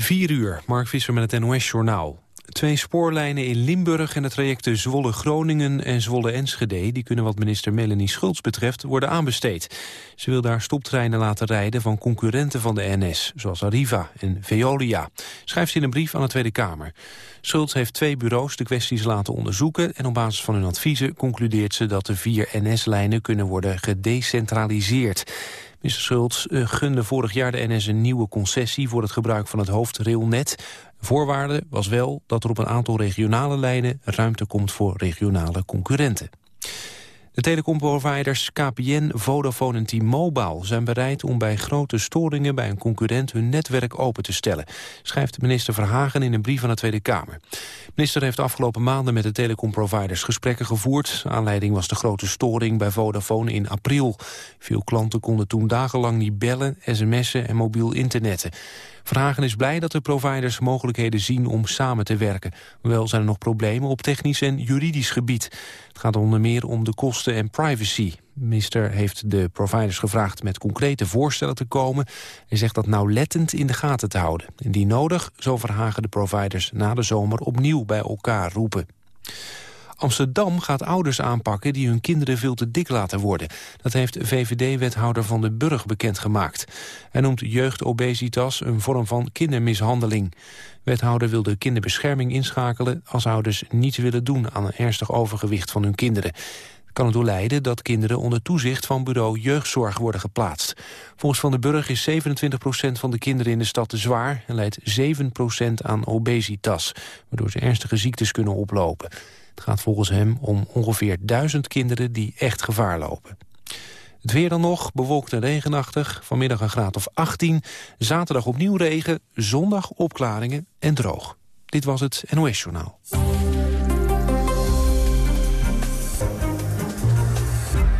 4 uur, Mark Visser met het NOS-journaal. Twee spoorlijnen in Limburg en de trajecten Zwolle-Groningen en Zwolle-Enschede... die kunnen wat minister Melanie Schultz betreft worden aanbesteed. Ze wil daar stoptreinen laten rijden van concurrenten van de NS... zoals Arriva en Veolia, schrijft ze in een brief aan de Tweede Kamer. Schultz heeft twee bureaus de kwesties laten onderzoeken... en op basis van hun adviezen concludeert ze dat de vier NS-lijnen kunnen worden gedecentraliseerd. Minister Schultz eh, gunde vorig jaar de NS een nieuwe concessie... voor het gebruik van het hoofdrailnet. Voorwaarde was wel dat er op een aantal regionale lijnen... ruimte komt voor regionale concurrenten. De telecomproviders KPN, Vodafone en T-Mobile zijn bereid om bij grote storingen bij een concurrent hun netwerk open te stellen, schrijft minister Verhagen in een brief aan de Tweede Kamer. Minister heeft afgelopen maanden met de telecomproviders gesprekken gevoerd. Aanleiding was de grote storing bij Vodafone in april. Veel klanten konden toen dagenlang niet bellen, sms'en en mobiel internetten. Verhagen is blij dat de providers mogelijkheden zien om samen te werken. Wel zijn er nog problemen op technisch en juridisch gebied. Het gaat onder meer om de kosten en privacy. De minister heeft de providers gevraagd met concrete voorstellen te komen. Hij zegt dat nauwlettend in de gaten te houden. Indien nodig, zo Verhagen de providers na de zomer opnieuw bij elkaar roepen. Amsterdam gaat ouders aanpakken die hun kinderen veel te dik laten worden. Dat heeft VVD-wethouder Van den Burg bekendgemaakt. Hij noemt jeugdobesitas een vorm van kindermishandeling. Wethouder wil de kinderbescherming inschakelen als ouders niets willen doen aan een ernstig overgewicht van hun kinderen kan ertoe leiden dat kinderen onder toezicht van bureau jeugdzorg worden geplaatst. Volgens Van den Burg is 27% van de kinderen in de stad te zwaar en leidt 7% aan obesitas, waardoor ze ernstige ziektes kunnen oplopen. Het gaat volgens hem om ongeveer duizend kinderen die echt gevaar lopen. Het weer dan nog, bewolkt en regenachtig. Vanmiddag een graad of 18. Zaterdag opnieuw regen, zondag opklaringen en droog. Dit was het NOS Journaal.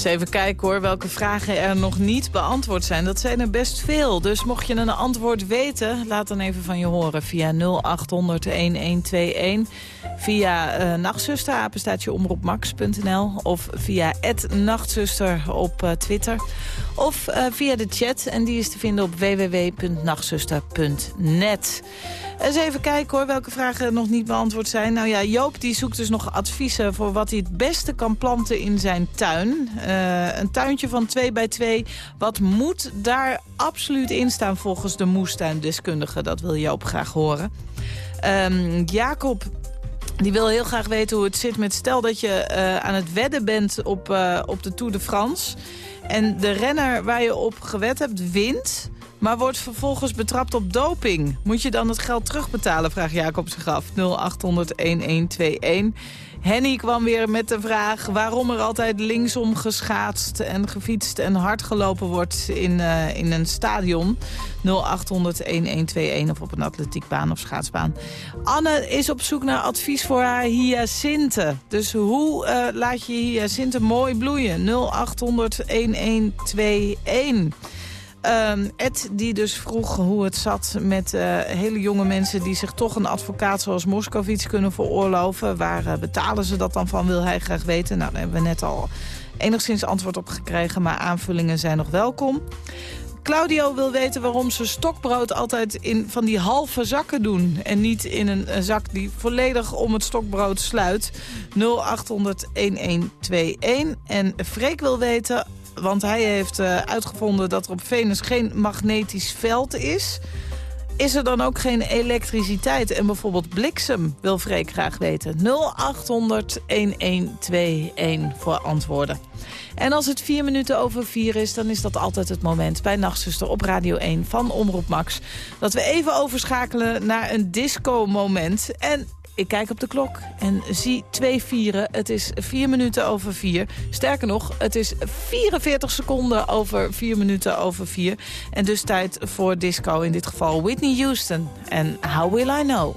Eens even kijken hoor, welke vragen er nog niet beantwoord zijn. Dat zijn er best veel, dus mocht je een antwoord weten... laat dan even van je horen. Via 0800-1121... via uh, Nachtzuster, apenstaatje omroepmax.nl... of via Nachtzuster op uh, Twitter... of uh, via de chat, en die is te vinden op www.nachtzuster.net. Eens even kijken hoor, welke vragen nog niet beantwoord zijn. Nou ja, Joop die zoekt dus nog adviezen voor wat hij het beste kan planten in zijn tuin. Uh, een tuintje van 2 bij 2. Wat moet daar absoluut in staan volgens de moestuindeskundige? Dat wil Joop graag horen. Um, Jacob die wil heel graag weten hoe het zit met... stel dat je uh, aan het wedden bent op, uh, op de Tour de France... en de renner waar je op gewed hebt wint maar wordt vervolgens betrapt op doping. Moet je dan het geld terugbetalen, vraagt Jacob zich af. 0800-1121. Henny kwam weer met de vraag waarom er altijd linksom geschaatst en gefietst en hard gelopen wordt in, uh, in een stadion. 0800-1121 of op een atletiekbaan of schaatsbaan. Anne is op zoek naar advies voor haar hyacinthe. Dus hoe uh, laat je hyacinthe mooi bloeien? 0800-1121. Um, Ed die dus vroeg hoe het zat met uh, hele jonge mensen... die zich toch een advocaat zoals Moskovits kunnen veroorloven. Waar uh, betalen ze dat dan van, wil hij graag weten. Nou, daar hebben we net al enigszins antwoord op gekregen... maar aanvullingen zijn nog welkom. Claudio wil weten waarom ze stokbrood altijd in van die halve zakken doen... en niet in een, een zak die volledig om het stokbrood sluit. 0800-1121. En Freek wil weten want hij heeft uh, uitgevonden dat er op Venus geen magnetisch veld is. Is er dan ook geen elektriciteit en bijvoorbeeld bliksem, wil Freek graag weten. 0800-1121 voor antwoorden. En als het vier minuten over vier is, dan is dat altijd het moment bij Nachtzuster op Radio 1 van Omroep Max. Dat we even overschakelen naar een disco-moment. En ik kijk op de klok en zie twee vieren. Het is vier minuten over vier. Sterker nog, het is 44 seconden over vier minuten over vier. En dus tijd voor disco, in dit geval Whitney Houston. En How Will I Know?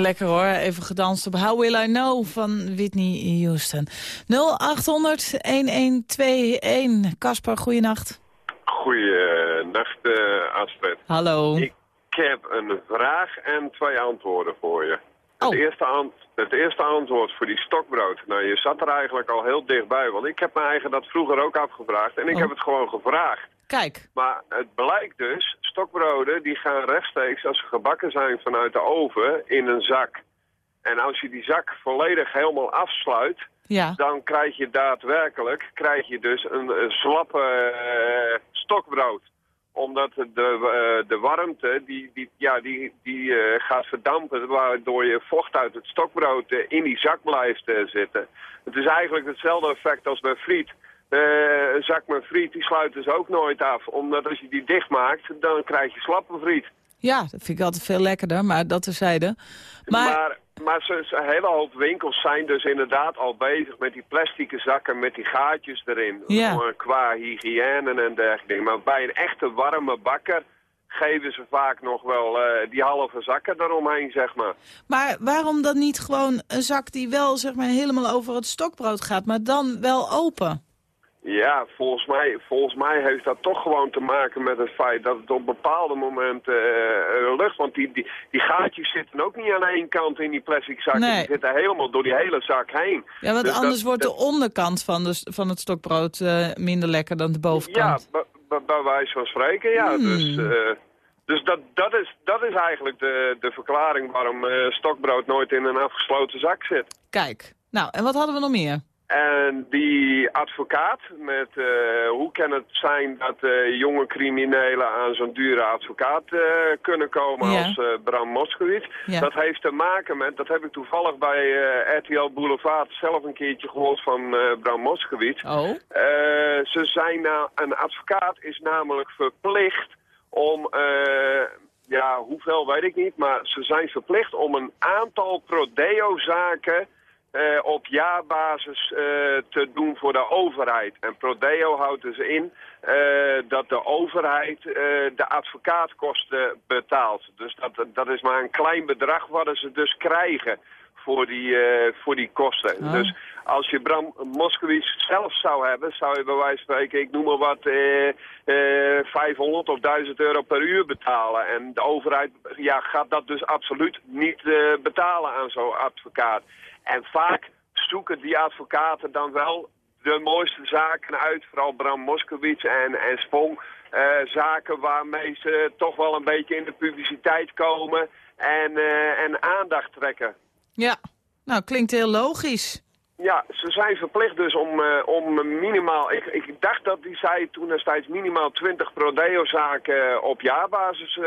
Lekker hoor, even gedanst op How Will I Know van Whitney Houston. 0800-1121. Kasper, goeienacht. Goeienacht, uh, Astrid. Hallo. Ik heb een vraag en twee antwoorden voor je. Het, Oh. eerste ant- het eerste antwoord voor die stokbrood. Nou, je zat er eigenlijk al heel dichtbij, want ik heb me eigen dat vroeger ook afgevraagd. En ik Oh. heb het gewoon gevraagd. Kijk, Maar het blijkt dus, stokbroden die gaan rechtstreeks als ze gebakken zijn vanuit de oven in een zak. En als je die zak volledig helemaal afsluit, ja. dan krijg je daadwerkelijk krijg je dus een, een slappe eh, stokbrood. Omdat de, eh, de warmte die, die, ja, die, die eh, gaat verdampen, waardoor je vocht uit het stokbrood in die zak blijft zitten. Het is eigenlijk hetzelfde effect als bij friet. Eh, een zak met friet die sluit dus ook nooit af. Omdat als je die dicht maakt, dan krijg je slappe friet. Ja, dat vind ik altijd veel lekkerder, maar dat terzijde. Maar, Maar, maar ze, ze- een hele hoop winkels zijn dus inderdaad al bezig met die plastic zakken met die gaatjes erin. Ja. Qua hygiëne en dergelijke. Maar bij een echte warme bakker geven ze vaak nog wel eh, die halve zakken eromheen, zeg maar. maar waarom dan niet gewoon een zak die wel zeg maar, helemaal over het stokbrood gaat, maar dan wel open? Ja, volgens mij, volgens mij heeft dat toch gewoon te maken met het feit dat het op bepaalde momenten eh, lucht... Want die, die, die gaatjes zitten ook niet aan één kant in die plastic zakken. Nee. Die zitten helemaal door die hele zak heen. Ja, want Dus dat- anders wordt de onderkant van, de, van het stokbrood eh, minder lekker dan de Ja, bovenkant. bij- bij- wijze van spreken, ja. Hmm. Dus, eh, dus dat, dat, is, dat is eigenlijk de, de verklaring waarom stokbrood nooit in een afgesloten zak zit. Kijk, nou, en wat hadden we nog meer? En die advocaat, met eh, hoe kan het zijn dat eh, jonge criminelen aan zo'n dure advocaat eh, kunnen komen Ja. als Bram Moskowitz. Ja. Dat heeft te maken met, dat heb ik toevallig bij RTL Boulevard zelf een keertje gehoord van Bram Moskowitz. Oh, ze zijn nou, een advocaat is namelijk verplicht om, ja, hoeveel weet ik niet, maar ze zijn verplicht om een aantal prodeo-zaken eh, op jaarbasis eh, te doen voor de overheid. En prodeo houdt dus in eh, dat de overheid de advocaatkosten betaalt. Dus dat, dat is maar een klein bedrag wat ze dus krijgen voor die, voor die kosten. Oh. Dus als je Bram Moskowitz zelf zou hebben, zou je bij wijze van spreken, ik noem maar wat, eh, eh, 500 of 1000 euro per uur betalen. En de overheid ja, gaat dat dus absoluut niet betalen aan zo'n advocaat. En vaak zoeken die advocaten dan wel de mooiste zaken uit, vooral Bram Moskowitz en, en Spong. eh, zaken waarmee ze toch wel een beetje in de publiciteit komen en, eh, en aandacht trekken. ja. Nou, klinkt heel logisch. Ja, ze zijn verplicht dus om, eh, om minimaal... Ik, ik dacht dat die zei toen destijds minimaal 20 prodeo-zaken op jaarbasis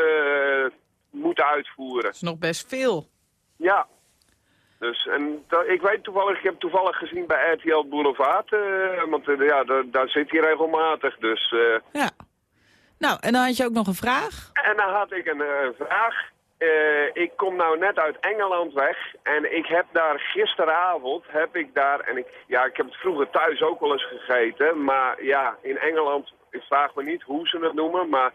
moeten uitvoeren. Dat is nog best veel. Ja. Dus, en ik weet toevallig, ik heb toevallig gezien bij RTL Boulevard, eh, want eh, ja, daar, daar zit hij regelmatig. Dus, eh, Ja. Nou, en dan had je ook nog een vraag. En dan had ik een vraag. Ik kom nou net uit Engeland weg en ik heb daar gisteravond, heb ik daar, en ik, ja, ik heb het vroeger thuis ook wel eens gegeten, maar ja, in Engeland, ik vraag me niet hoe ze het noemen, maar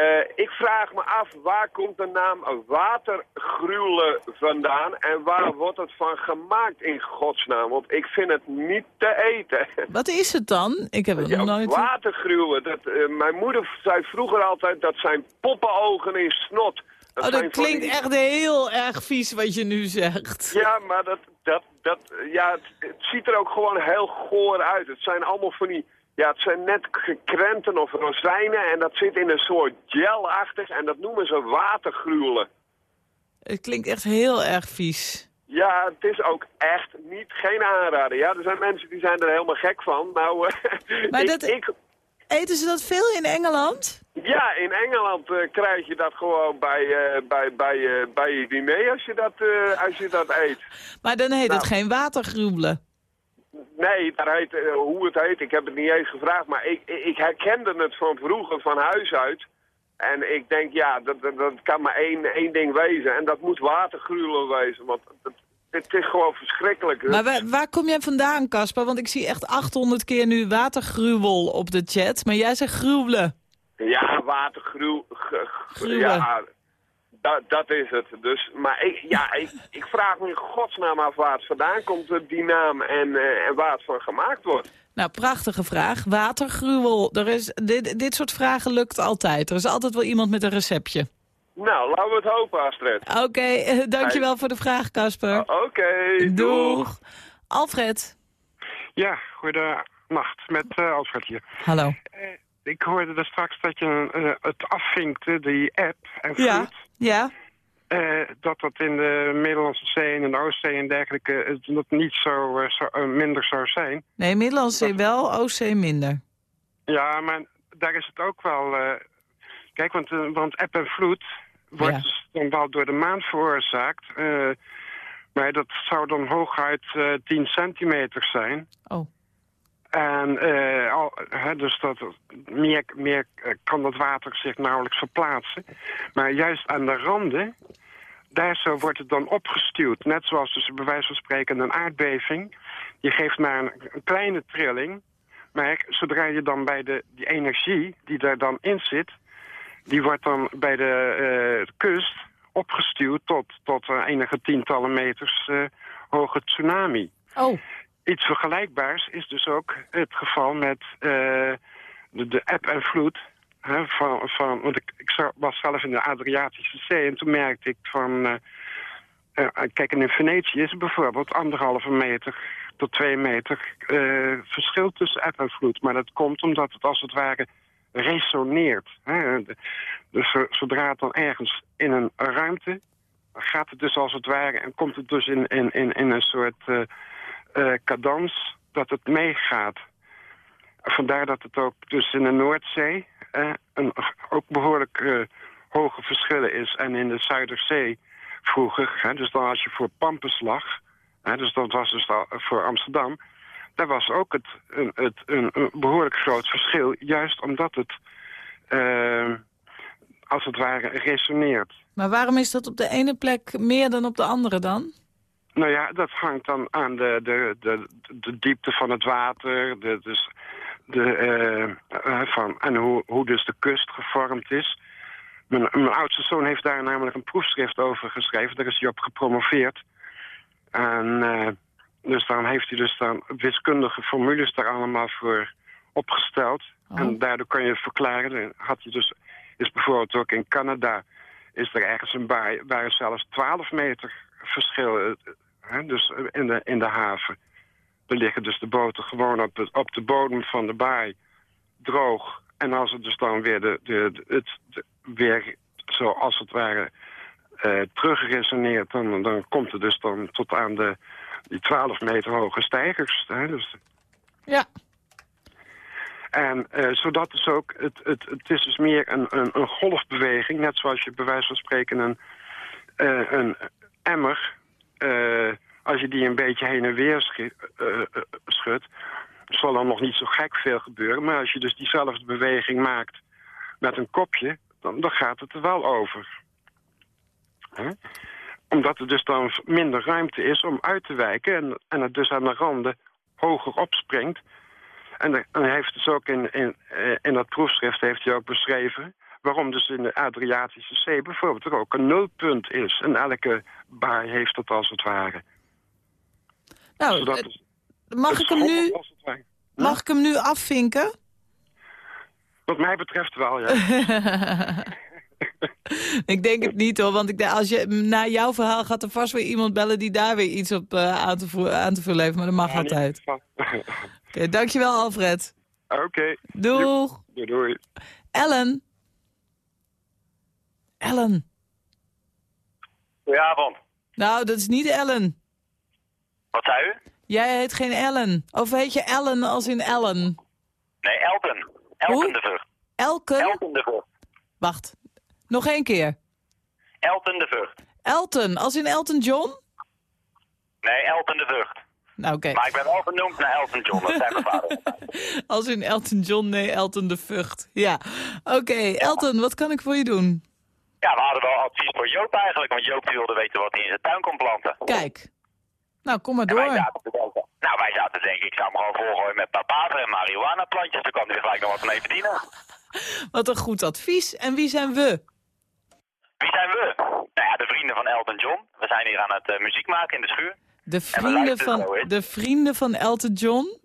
eh, ik vraag me af, waar komt de naam watergruwelen vandaan en waar wordt het van gemaakt in godsnaam? Want ik vind het niet te eten. Wat is het dan? Ik heb het Ja, nog nooit... watergruwen. Dat, eh, mijn moeder zei vroeger altijd dat zijn poppenogen in snot. Oh, zijn dat klinkt die- echt heel erg vies wat je nu zegt. Ja, maar dat, dat, dat, ja, het, het ziet er ook gewoon heel goor uit. Het zijn allemaal van die... Ja, het zijn net krenten of rozijnen en dat zit in een soort gelachtig en dat noemen ze watergruwelen. Het klinkt echt heel erg vies. Ja, het is ook echt niet geen aanrader. Ja, er zijn mensen die zijn er helemaal gek van. Nou, eh, Maar ik, dat- ik, Eten ze dat veel in Engeland? Ja, in Engeland eh, krijg je dat gewoon bij, eh, bij, bij, bij je diner als je dat, als je dat eet. Maar dan heet het Nou. geen watergruwelen. Nee, daar heet, eh, hoe het heet, ik heb het niet eens gevraagd, maar ik, ik herkende het van vroeger van huis uit. En ik denk, ja, dat, dat, dat kan maar één, één ding wezen. En dat moet watergruwelen wezen, want het, het is gewoon verschrikkelijk. Maar waar, waar kom jij vandaan, Casper? Want ik zie echt 800 keer nu watergruwel op de chat. Maar jij zegt gruwelen. Ja, watergruw... Ja, Dat, dat is het. Dus, maar ik, ja, ik, ik vraag me in godsnaam af waar het vandaan komt, eh, die naam, en, eh, en waar het voor gemaakt wordt. Nou, prachtige vraag. Watergruwel. Er is, dit, dit soort vragen lukt altijd. Er is altijd wel iemand met een receptje. Nou, laten we het hopen, Astrid. Oké, eh, dankjewel voor de vraag, Casper. Oké, doeg. Doeg. Alfred. Ja, goedenacht met eh, Alfred hier. Hallo. Ik hoorde er straks dat je eh, het afvinkte, die app en Ja, vloed. Ja. eh, dat dat in de Middellandse Zee en de Oostzee en dergelijke eh, dat niet zo, eh, zo minder zou zijn. Nee, Middellandse Zee wel, Oostzee minder. Ja, maar daar is het ook wel... kijk, want, want app en vloed wordt Ja. dus dan wel door de maan veroorzaakt. maar dat zou dan hooguit eh 10 centimeter zijn. Oh. En eh, al, hè, dus dat, meer, meer eh, kan dat water zich nauwelijks verplaatsen. Maar juist aan de randen, daar zo wordt het dan opgestuwd. Net zoals dus bij wijze van spreken een aardbeving. Die geeft maar een, kleine trilling. Maar zodra je dan bij de die energie die daar dan in zit... die wordt dan bij de eh, kust opgestuwd tot, tot eh, enige tientallen meters hoge tsunami. Oh, Iets vergelijkbaars is dus ook het geval met eh, de, de eb en vloed. Hè, van, van, want ik, ik was zelf in de Adriatische Zee en toen merkte ik van... eh, kijk, in Venetië is bijvoorbeeld anderhalve meter tot twee meter verschil tussen eb en vloed. Maar dat komt omdat het als het ware resoneert. Hè. Dus zo- zodra het dan ergens in een ruimte gaat het dus als het ware en komt het dus in, in, in, in een soort cadans dat het meegaat. Vandaar dat het ook dus in de Noordzee eh, een, ook behoorlijk eh, hoge verschillen is. En in de Zuiderzee vroeger, hè, dus dan als je voor Pampus lag, hè, dus dat was dus voor Amsterdam, daar was ook het, een, het, een, behoorlijk groot verschil, juist omdat het eh, als het ware resoneert. maar waarom is dat op de ene plek meer dan op de andere dan? Nou ja, dat hangt dan aan de, de, de, de diepte van het water, de, dus de, eh, eh, van, en hoe, hoe dus de kust gevormd is. Mijn, mijn oudste zoon heeft daar namelijk een proefschrift over geschreven. Daar is hij op gepromoveerd. En eh, dus dan heeft hij dus dan wiskundige formules daar allemaal voor opgesteld. Oh. En daardoor kan je verklaren. Had je dus, is bijvoorbeeld ook in Canada is er ergens een baai waar zelfs 12 meter verschil hè, dus in de, in de haven. Er liggen dus de boten gewoon op de, op de bodem van de baai droog. En als het dus dan weer, de, de, het, de- weer zoals het ware eh terugresoneert... Dan, dan komt het dus dan tot aan de, die 12 meter hoge stijgers. Hè, dus Ja. en eh, zodat dus ook, het, het, het is dus meer een, een, een golfbeweging, net zoals je bij wijze van spreken een, eh, een emmer, eh, als je die een beetje heen en weer eh, eh, schudt, zal dan nog niet zo gek veel gebeuren. Maar als je dus diezelfde beweging maakt met een kopje, dan, dan gaat het er wel over. Omdat er dus dan minder ruimte is om uit te wijken en, en het dus aan de randen hoger opspringt. En hij heeft dus ook in, in, in dat proefschrift heeft hij ook beschreven... waarom dus in de Adriatische Zee bijvoorbeeld er ook een nulpunt is. En elke baai heeft dat als het ware. Nou, Zodat eh, het- mag, het ik hem nu, mag ik hem nu afvinken? Wat mij betreft wel, ja. ik denk het niet hoor, want ik, als je, na jouw verhaal gaat er vast weer iemand bellen... die daar weer iets op eh, aan, te aan te vullen heeft, maar dat mag Ja, altijd. Oké, dankjewel Alfred. Oké, Doeg. doei, doei. Ellen. Ellen. Goedenavond. Nou, dat is niet Ellen. Wat zei u? Jij heet geen Ellen. Of heet je Ellen als in Ellen? Nee, Elton. Elton Hoe? de Vught. Elke? Elton de Vught. Wacht. Nog één keer. Elton de Vught. Elton, als in Elton John? Nee, Elton de Vught. Nou, oké. Maar ik ben wel genoemd naar Elton John, dat zei mijn vader. Als in Elton John, nee, Elton de Vught. Ja. Oké, Elton, wat kan ik voor je doen? Ja, we hadden wel advies voor Joop eigenlijk, want Joop wilde weten wat hij in zijn tuin kon planten. Kijk. Nou, kom maar wij door. zaten denken, nou wij zaten te denken, ik zou hem gewoon volgooien met papaver en marihuana plantjes, dan kan hij er gelijk nog wat mee verdienen. Wat een goed advies. En wie zijn we? Wie zijn we? vrienden van Elton John. We zijn hier aan het eh, muziek maken in de schuur. De vrienden, van, de vrienden van Elton John?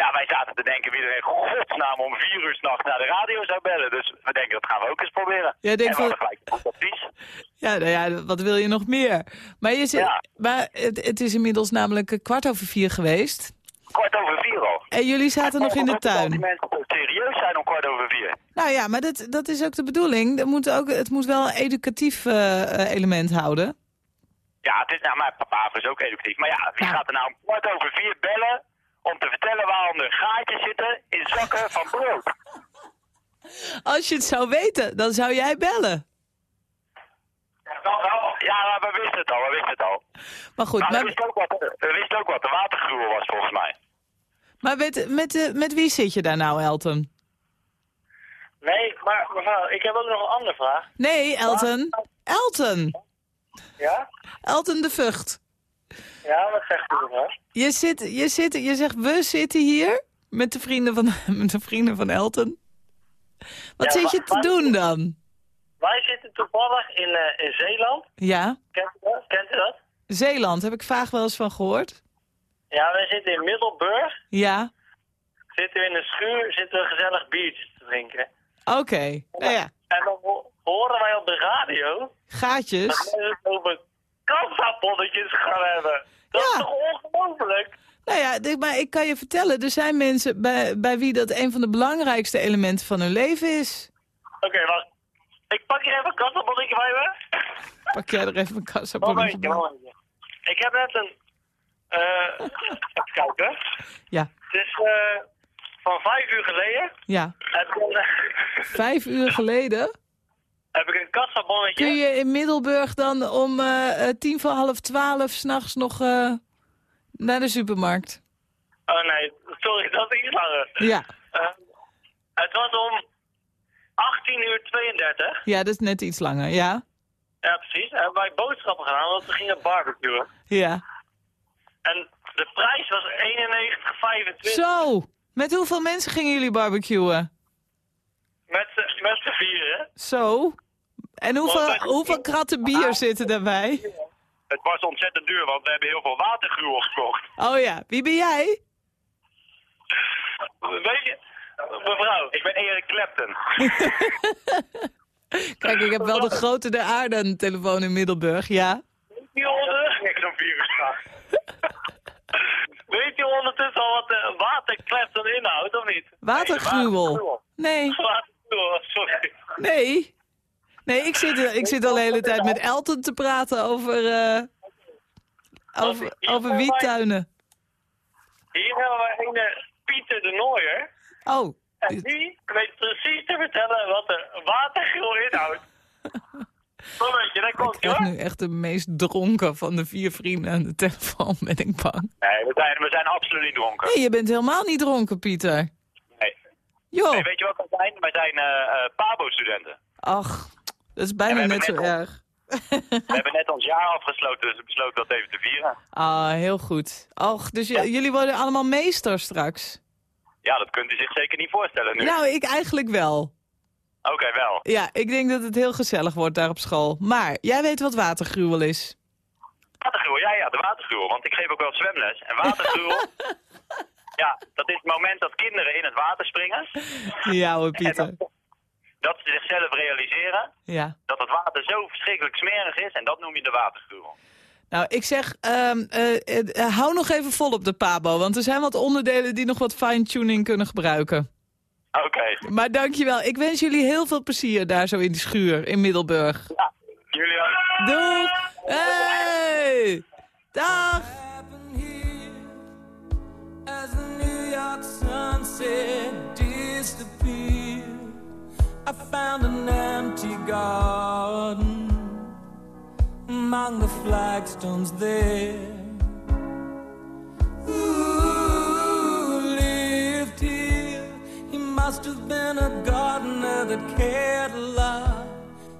Ja, wij zaten te denken wie er in godsnaam om vier uur s'nachts naar de radio zou bellen. Dus we denken, dat gaan we ook eens proberen. Jij denkt en we van- gelijk advies. Ja, nou ja, wat wil je nog meer? Maar, je zit, Ja. maar het, het is inmiddels namelijk eh, kwart over vier geweest. Kwart over vier al. En jullie zaten nog in de Die tuin. mensen toch serieus zijn om kwart over vier. Nou ja, maar dat, dat is ook de bedoeling. Er moet ook, het moet wel een educatief eh, eh, element houden. Ja, het is, nou, maar papa is ook educatief. Maar ja, wie Ja. gaat er nou om kwart over vier bellen om te vertellen waarom er gaatjes zitten in zakken van brood? Als je het zou weten, dan zou jij bellen. Ja, we wisten het al, we wisten het al. Maar goed, Maar we maar, wisten ook wat, we wisten ook wat de watergruwel was volgens mij. maar met, met, eh, met wie zit je daar nou, Elton? Nee, maar mevrouw, ik heb ook nog een andere vraag. Nee, Elton. Elton. Ja? Elton de Vught. Ja, wat zegt u mevrouw? Je, zit, je, zit, je zegt, we zitten hier met de vrienden van, met de vrienden van Elton. Wat Ja, zit je te maar- doen dan? Wij zitten toevallig in, eh, in Zeeland. Ja, Kent u dat? Kent u dat? Zeeland, heb ik vaag wel eens van gehoord. Ja, wij zitten in Middelburg. Ja, Zitten we in een schuur, zitten we gezellig biertjes te drinken. oké. Nou ja, En dan ho- horen wij op de radio dat gaatjes. mensen het over kansaponnetjes gaan hebben. Dat is Ja. toch ongelooflijk? Nou ja, maar ik kan je vertellen, er zijn mensen bij, bij wie dat een van de belangrijkste elementen van hun leven is. Oké, wacht. Ik pak hier even een kansaponnetje bij me. Pak jij er even een kassabonnetje Momentje, bij. Ik heb net een... eh even kijken. Ja, Het is eh, van vijf uur geleden. ja. Een, Vijf uur geleden heb ik een kassabonnetje. kun je in Middelburg dan om eh, tien voor half twaalf s'nachts nog eh, naar de supermarkt. Oh nee, sorry, dat is iets langer. Ja, het was om 18 uur 32. ja, dat is net iets langer, ja. Ja, precies. Hebben wij boodschappen gedaan, want we gingen barbecuen. Ja. En de prijs was 91,25. Zo, met hoeveel mensen gingen jullie barbecuen? Met met z'n vieren. Zo. En hoeveel, hoeveel kratten bier zitten daarbij? Het was ontzettend duur, want we hebben heel veel watergruwel gekocht. Oh ja, wie ben jij? Weet je, mevrouw, Ik ben Erik Clapton. Kijk, ik heb wel de grote der aarde aan de telefoon in Middelburg, ja. Ik zo'n s'nachts. weet je ondertussen al wat de waterklep erin inhoudt, of niet? Watergruwel. Nee, Watergruwel, sorry. nee. Nee, ik zit, ik zit al de hele tijd met Elton te praten over, eh, over, over wiettuinen. Hier hebben we een Pieter de Nooier. Oh, En die weet precies te vertellen wat de watergruwel inhoudt. Daar ik komt hoor. nu echt de meest dronken van de vier vrienden aan de telefoon, ben ik bang. Nee, we zijn, we zijn absoluut niet dronken. Nee, je bent helemaal niet dronken, Pieter. Nee. Joh, Nee, weet je wat wij zijn? Wij zijn eh, eh, Pabo-studenten. ach, dat is bijna net zo erg. We hebben net ons jaar afgesloten, dus we besloten dat even te vieren. Ah, heel goed. Och, dus jullie worden allemaal meester straks? Ja, dat kunt u zich zeker niet voorstellen nu. Nou, ik eigenlijk wel. Oké, wel. Ja, ik denk dat het heel gezellig wordt daar op school. Maar, jij weet wat watergruwel is. Watergruwel, ja, ja, de watergruwel. Want ik geef ook wel zwemles. En watergruwel, ja, dat is het moment dat kinderen in het water springen. Ja hoor, En Pieter. Dat, ze zichzelf realiseren Ja. dat het water zo verschrikkelijk smerig is. En dat noem je de watergruwel. Nou, ik zeg, ehm, eh, eh, eh, hou nog even vol op de Pabo. Want er zijn wat onderdelen die nog wat fine-tuning kunnen gebruiken. Oké, Maar dankjewel. Ik wens jullie heel veel plezier daar zo in die schuur in Middelburg. ja, jullie ook. Doei! Hey! Dag! As the New York sunset disappeared, I found an empty garden among the flagstones there. Who lived here? He must have been a gardener that cared a lot,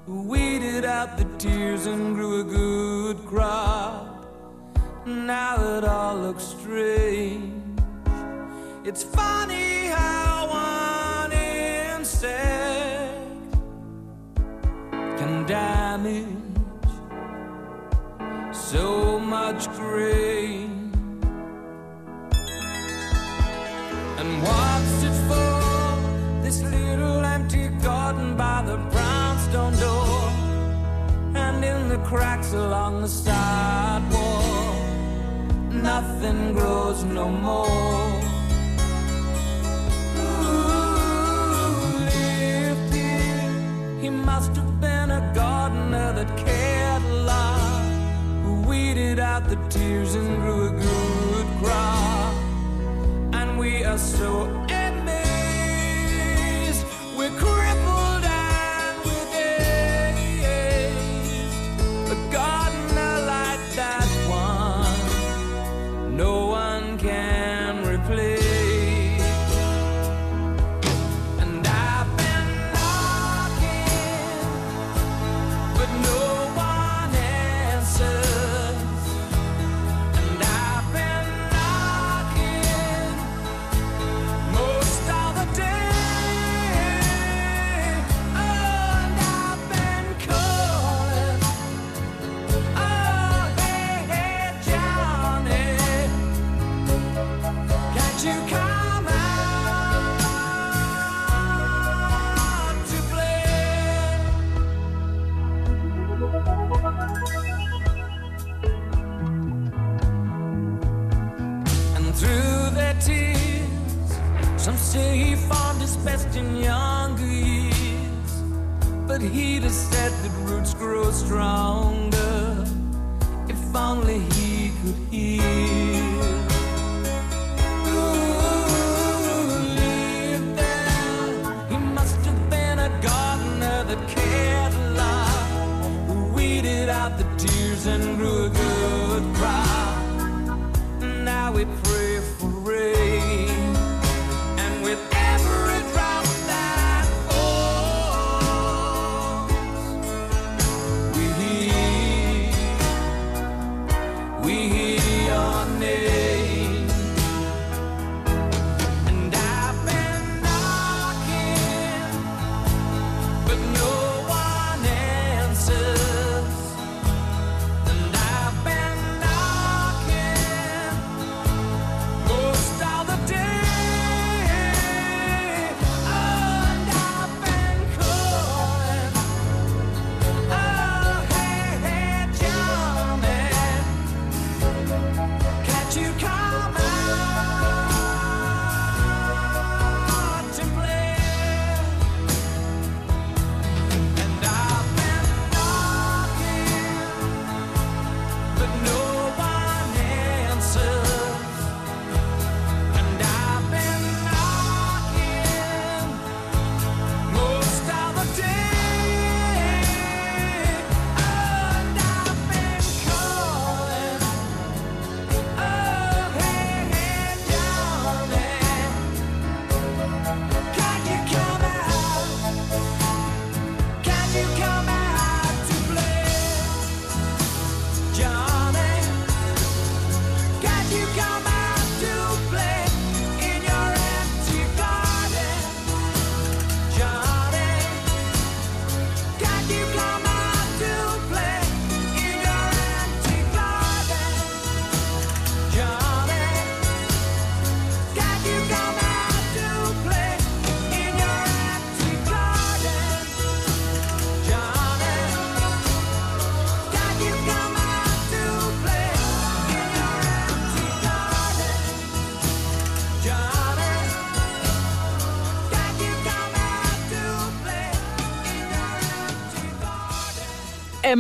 who weeded out the tears and grew a good crop. Now it all looks strange. It's funny how one insect can damage so much grain. And what's it for? This little empty garden by the brownstone door, and in the cracks along the sidewalk, nothing grows no more. Ooh, lived here. He must have been that cared a lot, who weeded out the tears and grew a good crop. And we are so He'd have said that roots grow stronger if only he could hear. He must have been a gardener that cared a lot, who weeded out the tears and grew a good crop. Now we pray for rain,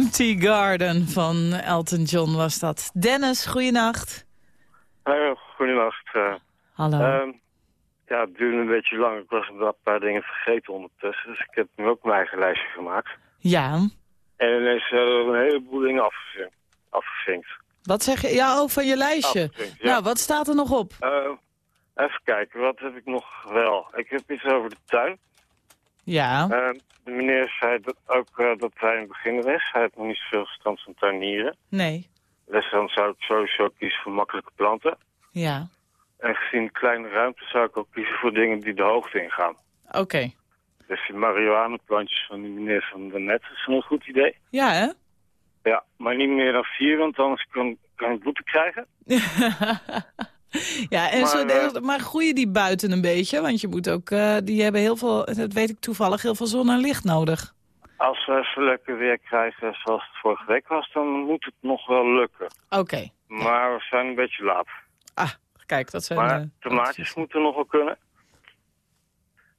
Empty Garden van Elton John was dat. Dennis, goeienacht. Uh, goedenacht. eh. Hallo. Ehm, ja, het duurde een beetje lang. Ik was een paar dingen vergeten ondertussen. Dus ik heb nu ook mijn eigen lijstje gemaakt. ja, En ineens er een heleboel dingen afgevinkt. afgevinkt. wat zeg je? Ja, oh, van je lijstje. Afgevinkt, ja. Nou, wat staat er nog op? Eh, even kijken, wat heb ik nog wel? Ik heb iets over de tuin. Ja, Eh, de meneer zei dat ook eh, dat hij een beginner is. Hij heeft nog niet zoveel verstand van tuinieren. nee. Dus dan zou ik sowieso kiezen voor makkelijke planten. Ja, En gezien de kleine ruimte zou ik ook kiezen voor dingen die de hoogte ingaan. oké. Dus die marihuanaplantjes van die meneer van de net is een goed idee. Ja, hè? Ja, maar niet meer dan vier, want anders kan, kan ik boete krijgen. ja, en Maar, zo, eh, maar groeien die buiten een beetje? Want je moet ook, eh, die hebben heel veel, dat weet ik toevallig, heel veel zon en licht nodig. Als we lekker weer krijgen zoals het vorige week was, dan moet het nog wel lukken. Oké. Maar we zijn een beetje laat. Ah, kijk, dat zijn... Maar eh, tomaatjes moeten nog wel kunnen.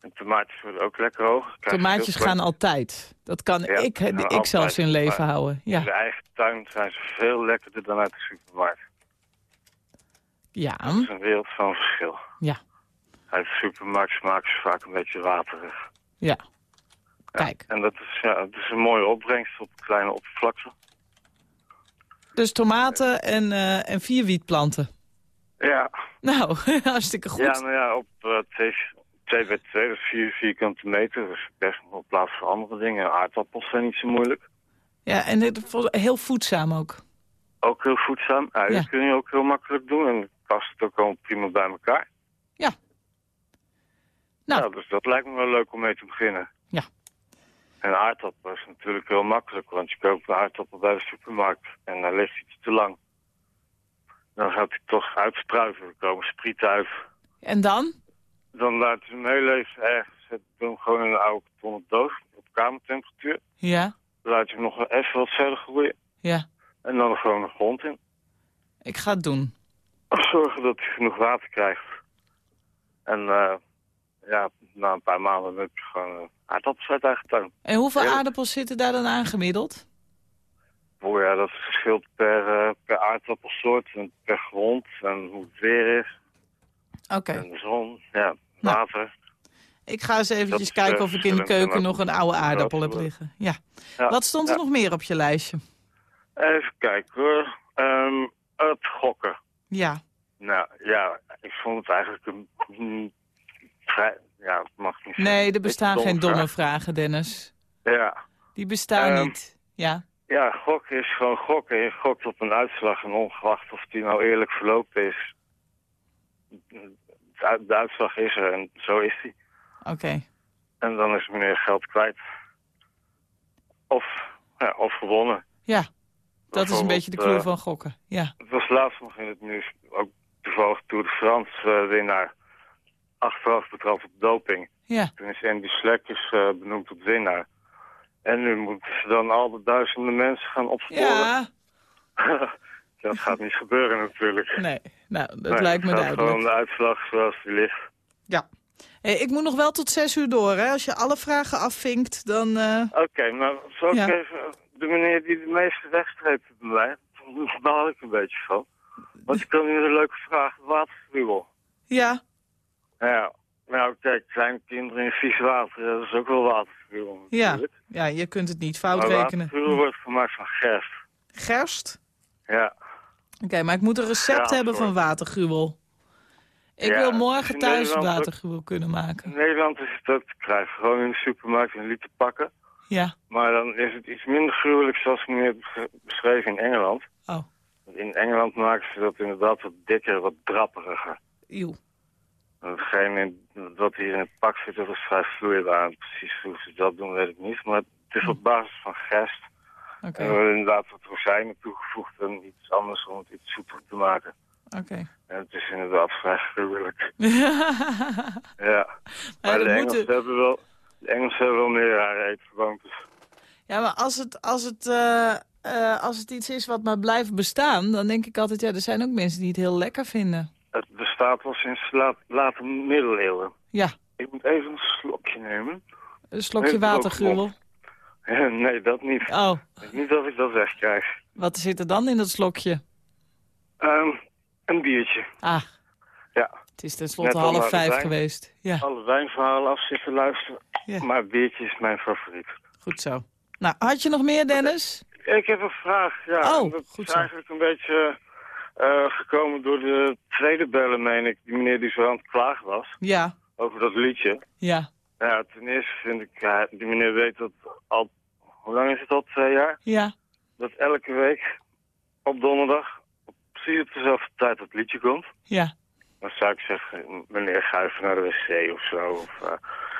En tomaatjes worden ook lekker hoog. Krijg je Tomaatjes gaan altijd. Dat kan Ja, ik, ik zelfs in leven houden. In Ja. de eigen tuin zijn ze veel lekkerder dan uit de supermarkt. Ja. Dat is een wereld van verschil. Ja. Uit de supermarkt smaken ze vaak een beetje waterig. Ja. Kijk. En dat is, ja, het is een mooie opbrengst op kleine oppervlakte. Dus tomaten en, eh, en vier wietplanten. Ja, Nou, hartstikke goed. ja, nou ja, op eh, twee, twee bij twee, dat is vier vierkante meter. Dus best op plaats van andere dingen. Aardappels zijn niet zo moeilijk. Ja, en heel voedzaam ook. Ook heel voedzaam. Uien Ja. kun je ook heel makkelijk doen. En past het ook allemaal prima bij elkaar. Ja. Nou. Dus dat lijkt me wel leuk om mee te beginnen. Ja. En aardappel is natuurlijk heel makkelijk, want je koopt een aardappel bij de supermarkt en hij ligt iets te lang. Dan gaat hij toch uitstruiven, er komen sprieten uit. En dan? Dan laat je hem heel even ergens, zet hem gewoon in een oude kartonnen doos op kamertemperatuur. Ja, Dan laat je hem nog even wat verder groeien ja. en dan gewoon de grond in. Ik ga het doen. Zorgen dat hij genoeg water krijgt. En eh, ja, na een paar maanden heb je gewoon uh, aardappels uit eigen tuin. En hoeveel aardappels zitten daar dan aangemiddeld? Oh ja, dat verschilt per, eh, per aardappelsoort en per grond en hoe het weer is. Oké. En de zon, ja, water. Ik ga eens eventjes kijken eh, of ik in de keuken nog een oude aardappel heb liggen. Ja. Ja, Wat stond er ja. nog meer op je lijstje? Even kijken hoor. Ehm, het gokken. Ja. Nou ja, ik vond het eigenlijk een... mm, vrij, ja, het mag niet. Nee, er bestaan geen domme vragen, Dennis. Ja. Die bestaan Ehm, niet. Ja. Ja, gokken is gewoon gokken. Je gokt op een uitslag en ongeacht of die nou eerlijk verlopen is. De uitslag is er en zo is die. Oké. En dan is meneer geld kwijt. Of, ja, of gewonnen. Ja. Dat is een beetje de clue Bijvoorbeeld, van gokken. Ja. eh, Het was laatst nog in het nieuws, ook toevallig Tour de France eh, winnaar. Achteraf betrapt op doping. Ja. Toen is Andy Slek is, eh, benoemd tot winnaar. En nu moeten ze dan al de duizenden mensen gaan opsporen. Ja. dat gaat niet gebeuren natuurlijk. Nee. Nou, dat Nee, lijkt me duidelijk. gewoon de uitslag zoals die ligt. Ja. Hey, ik moet nog wel tot zes uur door, hè. Als je alle vragen afvinkt, dan... eh, Oké, nou zal ik Ja. even... De meneer die de meeste wegstreept bij mij, daar baal ik een beetje van. Want ik kan nu een leuke vraag, watergruwel. Ja. Ja, nou kijk, kleine kinderen in vies water, dat is ook wel watergruwel Ja. Ja, je kunt het niet fout Maar rekenen. watergruwel wordt gemaakt van gerst. Gerst? Ja. Oké, maar ik moet een recept Ja, hebben van watergruwel. Ik Ja, wil morgen thuis watergruwel kunnen maken. In Nederland is het ook te krijgen. Gewoon in de supermarkt een liter pakken. Ja. Maar dan is het iets minder gruwelijk zoals meneer be- beschreef in Engeland. Oh. In Engeland maken ze dat inderdaad wat dikker, wat drapperiger. Eeuw. Hetgeen wat hier in het pak zit, dat is vrij vloeibaar. Precies hoe ze dat doen, weet ik niet. Maar het is op basis van gerst. Oké. En we hebben inderdaad wat rozijnen toegevoegd en iets anders om het iets zoeter te maken. Oké. En het is inderdaad vrij gruwelijk. Ja. Maar de Engelsen hebben wel... De Engelsen hebben wel meer rare eetgewoontes. Ja, maar als het, als, het, eh, eh, als het iets is wat maar blijft bestaan... dan denk ik altijd, ja, er zijn ook mensen die het heel lekker vinden. Het bestaat al sinds la late middeleeuwen. Ja, Ik moet even een slokje nemen. een slokje watergruwel. nee, dat niet. Oh, Niet dat ik dat wegkrijg. wat zit er dan in dat slokje? Ehm, een biertje. Ah. Het is tenslotte Net half vijf wijn. geweest. Ja, Alle wijnverhalen af zitten luisteren. Ja. Maar biertje is mijn favoriet. goed zo. Nou, had je nog meer, Dennis? Ik heb een vraag. Ja, Oh, dat goed is zo. eigenlijk een beetje eh, gekomen door de tweede bellen, meen ik. Die meneer die zo aan het klagen was. Ja, Over dat liedje. ja, Ja, ten eerste vind ik, ja, die meneer weet dat al, hoe lang is het al? Twee jaar? ja. Dat elke week op donderdag op precies op dezelfde tijd dat liedje komt. Ja, Dan zou ik zeggen, meneer, ga even naar de wc of zo. Of eh,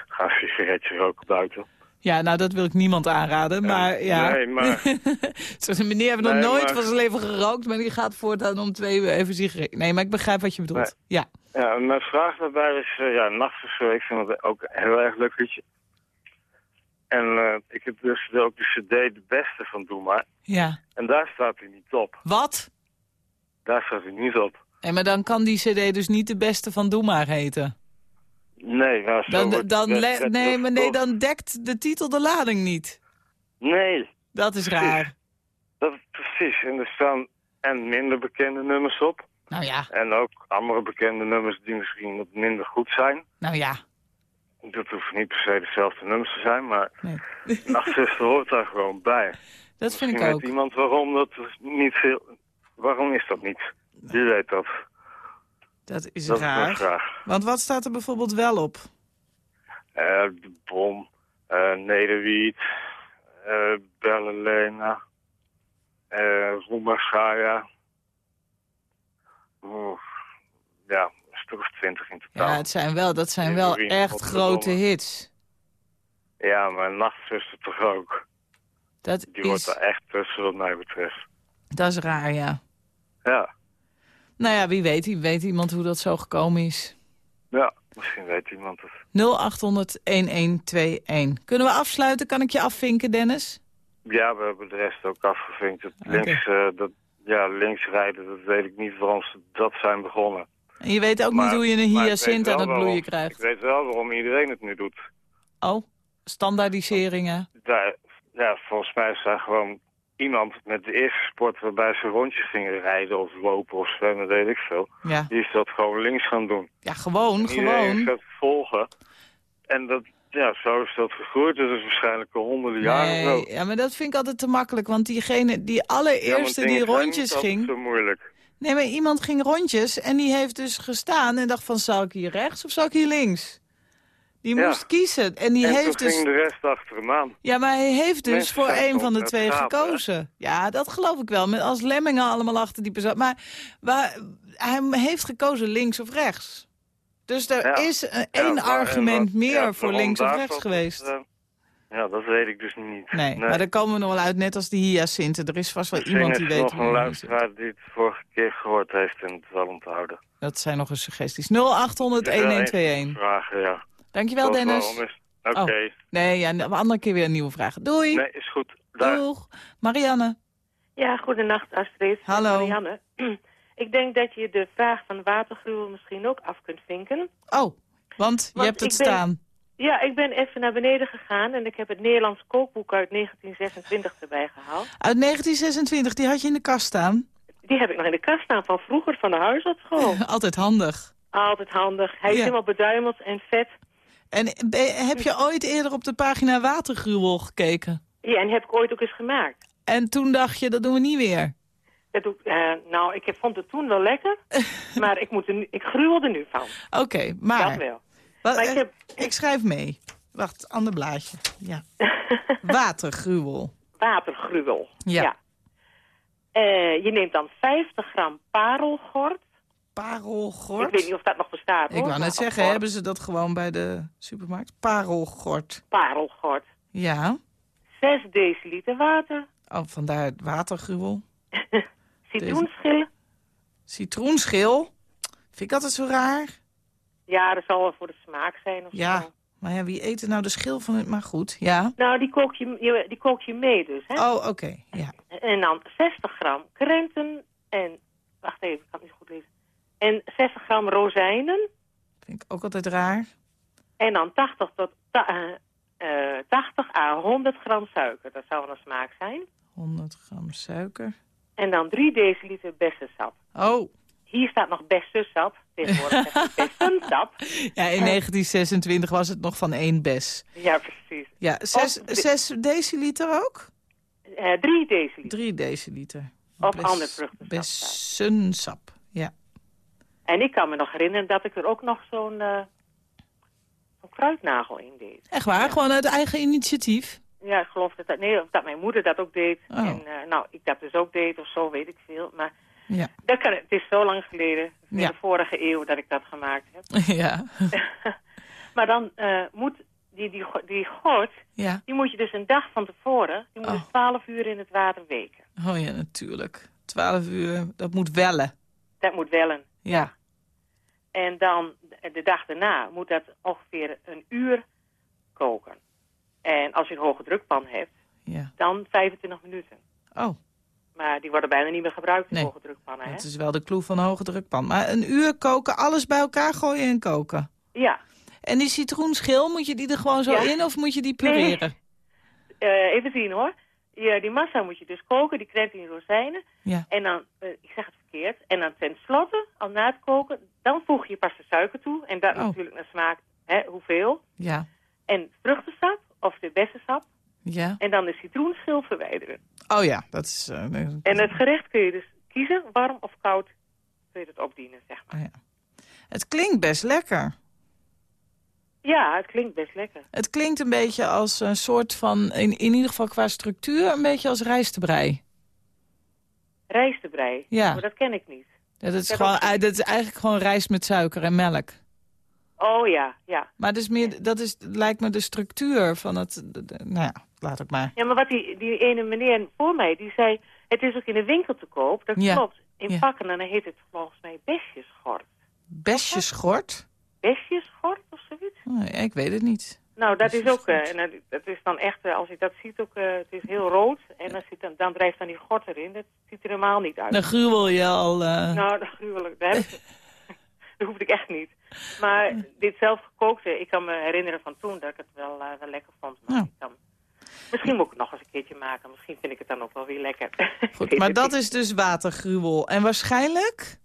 ga een sigaretje roken buiten. Ja, nou, dat wil ik niemand aanraden, maar ja. Nee, maar... Zo'n meneer heeft nog Nee, nooit maar- van zijn leven gerookt, maar die gaat voortaan om twee uur even sigaret. Nee, maar ik begrijp wat je bedoelt. Ja. Ja, mijn vraag daarbij is, eh, ja, Nachtversweek, ik vind het ook een heel erg leuk liedje. En eh, ik heb dus ook de cd De Beste van Doe Maar. Ja. En daar staat hij niet op. Wat? Daar staat hij niet op. En maar dan kan die cd dus niet de beste van Doe Maar heten. Nee, Dan, wordt dan, nee, maar nee, dan dekt de titel de lading niet. Nee, Dat is raar. dat is precies. En er staan en minder bekende nummers op. Nou ja, En ook andere bekende nummers die misschien wat minder goed zijn. nou ja. Dat hoeft niet per se dezelfde nummers te zijn, maar Nee. Nachtzuster hoort daar gewoon bij. Dat vind ik ook. weet iemand waarom dat niet veel... Waarom is dat niet? Wie weet dat? Dat is Dat is mijn raar. Want wat staat er bijvoorbeeld wel op? Eh, de Bom, eh Nederwiet, eh Bellelena, eh Roemagaya. Oeh, ja, een stuk of twintig in totaal. Ja, Ja, het zijn wel, dat zijn wel echt grote hits. maar Nachtzuster toch ook. Dat Die is, er echt tussen wat mij betreft. dat is raar, ja. Ja, Nou ja, wie weet, weet iemand hoe dat zo gekomen is. ja, misschien weet iemand het. 0800-1121. Kunnen we afsluiten? Kan ik je afvinken, Dennis? Ja, we hebben de rest ook afgevinkt. Het links, eh, dat, ja, links rijden, dat weet ik niet waarom ze dat zijn begonnen. En je weet ook Maar- niet hoe je een hyacint aan het bloeien waarom- krijgt. Ik weet wel waarom iedereen het nu doet. Oh, standaardiseringen. Daar, ja, volgens mij is daar gewoon iemand met de eerste sport waarbij ze rondjes gingen rijden of lopen of zwemmen, weet ik veel. Ja, Die is dat gewoon links gaan doen. ja gewoon, En iedereen is gewoon. dat volgen. En dat, ja, zo is dat gegroeid. Dat is waarschijnlijk al honderden jaren zo. Ja, maar dat vind ik altijd te makkelijk. Want diegene, die allereerste die rondjes ging... zo moeilijk. Nee, maar iemand ging rondjes en die heeft dus gestaan en dacht van... zal ik hier rechts of zal ik hier links? Die Ja. moest kiezen. En die en heeft toen dus... ging de rest achter hem aan. Ja, maar hij heeft dus Mensen voor een van de twee schapen, hè? gekozen. Ja, dat geloof ik wel. Met als lemmingen allemaal achter die persoon. Maar waar, hij heeft gekozen links of rechts. Dus er Ja. is een, Ja, één waar- argument wat- meer voor links of rechts geweest. eh, ja, dat weet ik dus niet. Nee, maar daar komen we nog wel uit, net als die hyacinten. Er is vast wel Misschien iemand die is er weet nog een luisteraar die het vorige keer gehoord heeft en het wel onthouden. Dat zijn nog eens suggesties. 0800-1121. Vragen, ja. Dankjewel, Dennis. Oké. Nee, ja, een andere keer weer een nieuwe vraag. Doei. Nee, is goed. Daar. Doeg. Marianne. Ja, goedenacht Astrid. Hallo. Marianne. Ik denk dat je de vraag van watergruwel misschien ook af kunt vinken. Oh, want je Want hebt het ben- staan. Ja, ik ben even naar beneden gegaan en ik heb het Nederlands kookboek uit 1926 erbij gehaald. Uit 1926, die had je in de kast staan. Die heb ik nog in de kast staan van vroeger, van de huisartschool. Altijd handig. Altijd handig. Hij is Ja. helemaal beduimeld en vet. En heb je ooit eerder op de pagina watergruwel gekeken? Ja, en heb ik ooit ook eens gemaakt. En toen dacht je, dat doen we niet weer. Dat doe, ik- eh, nou, ik vond het toen wel lekker, maar ik, moet er nu, ik gruwel er nu van. Oké, maar... Dat wel. Wat- Maar ik eh, heb- ik schrijf mee. Wacht, ander blaadje. Ja. Watergruwel. Watergruwel. Ja. Eh, je neemt dan 50 gram parelgort. Parelgort? Ik weet niet of dat nog bestaat. Ik wou net zeggen, gort. hebben ze dat gewoon bij de supermarkt? Parelgort. Parelgort. Ja. 6 deciliter water. Oh, vandaar het watergruwel. Citroenschil. Citroenschil. Vind ik altijd zo raar. Ja, dat zal wel voor de smaak zijn of Ja. zo. Maar ja, wie eet er nou de schil van het? Maar goed, ja. Nou, die kook je, je- die kook je mee dus. Hè? Oh, oké, ja. En dan 60 gram krenten en... Wacht even, ik kan het niet goed lezen. En 60 gram rozijnen. Vind ik ook altijd raar. En dan 80 tot ta- eh, eh, 80 à 100 gram suiker. Dat zou wel een smaak zijn. 100 gram suiker. En dan 3 deciliter bessensap. Oh, Hier staat nog bessensap. Tegenwoordig bessensap. ja, in 1926 was het nog van één bes. Ja, precies. Ja, 6 Of- zes deciliter ook? Eh 3 deciliter. 3 deciliter. Of Bes- ander vruchtensap. Bessensap, ja. En ik kan me nog herinneren dat ik er ook nog zo'n eh, kruidnagel in deed. Echt waar? Gewoon uit eigen initiatief? Ja, ik geloof dat, dat, nee, of dat mijn moeder dat ook deed. Oh. En eh, nou, ik dat dus ook deed of zo, weet ik veel. Maar Ja. dat kan, het is zo lang geleden, in Ja. de vorige eeuw, dat ik dat gemaakt heb. ja. maar dan eh, moet die, die, die gort, Ja. die moet je dus een dag van tevoren, die moet Oh. dus 12 uur in het water weken. Oh ja, natuurlijk. 12 uur, dat moet wellen. Dat moet wellen. Ja. En dan de dag daarna moet dat ongeveer een uur koken. En als je een hoge drukpan hebt, Ja. dan 25 minuten. Oh, Maar die worden bijna niet meer gebruikt, die Nee. hoge drukpannen. Hè? dat is wel de clue van een hoge drukpan. Maar een uur koken, alles bij elkaar gooien en koken. Ja, En die citroenschil, moet je die er gewoon zo Ja. in of moet je die pureren? Eh, even zien hoor. Ja, die massa moet je dus koken, die krenten in rozijnen. Ja. En dan, eh, ik zeg het verkeerd, en dan tenslotte, al na het koken, dan voeg je pas de suiker toe. En dat Oh. natuurlijk naar smaak, hè, hoeveel. Ja. En vruchtensap, of de bessensap. Ja. En dan de citroenschil verwijderen. Oh ja, dat is... eh, En het gerecht kun je dus kiezen, warm of koud, kun je het opdienen, zeg maar. oh ja. Het klinkt best lekker. Ja, het klinkt best lekker. Het klinkt een beetje als een soort van, in, in ieder geval qua structuur, een beetje als rijstebrei. Rijstebrei, Ja. maar dat ken ik niet. Ja, dat, is gewoon, dat- is eigenlijk gewoon rijst met suiker en melk. Oh ja, ja. Maar dat, is meer, dat is, lijkt me de structuur van het... de- de- nou ja, laat ik maar. Ja, maar wat die, die ene meneer voor mij, die zei... het is ook in de winkel te koop, dat Ja. klopt. In Ja. pakken, en dan heet het volgens mij besjesgort. Besjeschort? Besjesgort of zoiets? Ja, ik weet het niet. Nou, dat is ook... Eh, en dat, dat is dan echt, eh, als je dat ziet ook... eh, het is heel rood en dan, zit dan, dan drijft dan die gort erin. Dat ziet er helemaal niet uit. Dan gruwel je al... Nou, dat. Dat, heb ik- dat hoefde ik echt niet. Maar dit zelf gekookte, ik kan me herinneren van toen dat ik het wel, wel lekker vond. Maar Ja. ik kan, misschien moet ik het nog eens een keertje maken. Misschien vind ik het dan ook wel weer lekker. Goed, maar dat is dus watergruwel. En waarschijnlijk...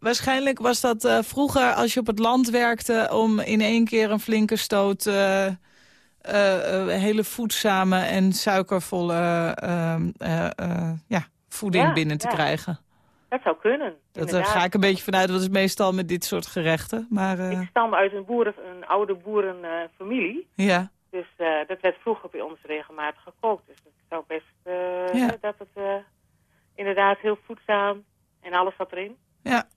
Waarschijnlijk was dat eh, vroeger als je op het land werkte... om in één keer een flinke stoot... eh, eh, hele voedzame en suikervolle eh, eh, eh, ja, voeding Ja, binnen te ja. krijgen. Dat zou kunnen. Dat, daar ga ik een beetje vanuit. Dat is meestal met dit soort gerechten. Maar Ik stam uit een, boeren, een oude boerenfamilie. ja, dus dat werd vroeger bij ons regelmatig gekookt. Dus het zou best Ja. dat het inderdaad heel voedzaam en alles zat erin. ja,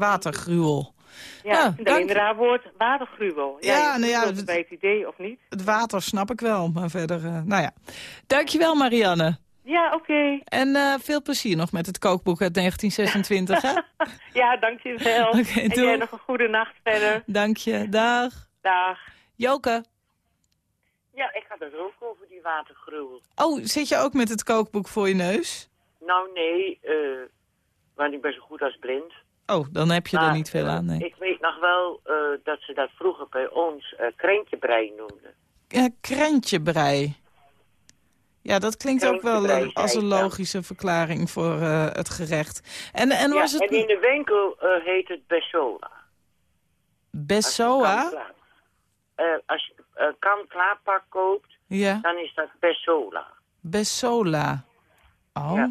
watergruwel. Ja, vind dank- raar woord, watergruwel. Ja, je nou ja, voelt het het- bij het idee of niet. Het water snap ik wel, maar verder... eh, nou ja. Dankjewel, Marianne. Ja, oké. En eh, veel plezier nog met het kookboek uit 1926, hè? Ja, dankjewel. Oké, en doei. jij nog een goede nacht verder. Dank je. Dag. Dag. Joke. Ja, ik had het ook over die watergruwel. Oh, zit je ook met het kookboek voor je neus? Nou, nee, eh want ik ben zo goed als blind. Oh, dan heb je er niet veel eh, aan, nee. Ik weet nog wel eh, dat ze dat vroeger bij ons eh krentjebrei noemden. Ja, krentjebrei. Ja, dat klinkt ook wel als een logische verklaring voor het gerecht. En, en ja, was het en in de winkel heet het Bessola. Bessoa? Eh, als je een kan klaarpak koopt, Ja, dan is dat Bessola. Bessola. Oh. Ja.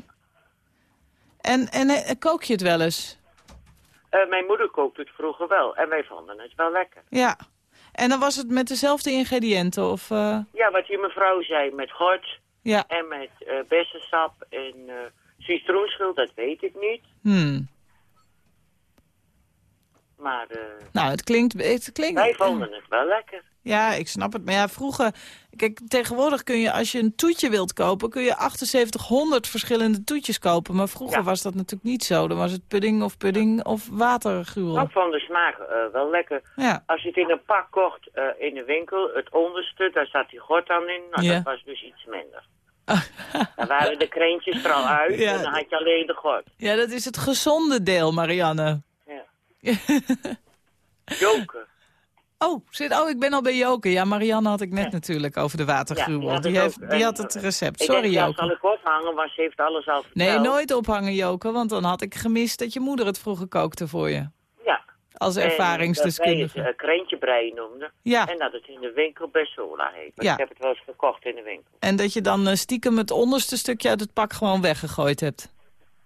En, en kook je het wel eens? Eh, mijn moeder kookte het vroeger wel en wij vonden het wel lekker. Ja. En dan was het met dezelfde ingrediënten? Of, eh, Ja, wat die mevrouw zei met gort Ja. en met eh bessensap en citroenschil, dat weet ik niet. Hmm. Maar eh, Nou, het klinkt... Het klinkt wij vonden het wel lekker. Ja, ik snap het. Maar ja, vroeger... Kijk, tegenwoordig kun je, als je een toetje wilt kopen... kun je 7800 verschillende toetjes kopen. Maar vroeger Ja. was dat natuurlijk niet zo. Dan was het pudding of pudding of watergruwel. Ik vond de smaak eh, wel lekker. Ja. Als je het in een pak kocht eh, in de winkel, het onderste, daar zat die gort dan in. Nou, Ja. dat was dus iets minder. dan waren de kreentjes er al uit en dan had je alleen de gort. Ja, dat is het gezonde deel, Marianne. Joken. Oh, zit, oh, ik ben al bij Joke. Ja, Marianne had ik net natuurlijk over de watergruwel. die, heeft, die had het eh, recept. Sorry, denk, ja, zal ik ophangen, want ze heeft alles al verteld. Nee, nooit ophangen, Joke. Want dan had ik gemist dat je moeder het vroeger kookte voor je. Ja. Als En dat ervaringsdeskundige. wij het uh, krentjebrei noemden. Ja. En dat het in de winkel Bessola heet. Ja. ik heb het wel eens gekocht in de winkel. En dat je dan eh, stiekem het onderste stukje uit het pak gewoon weggegooid hebt.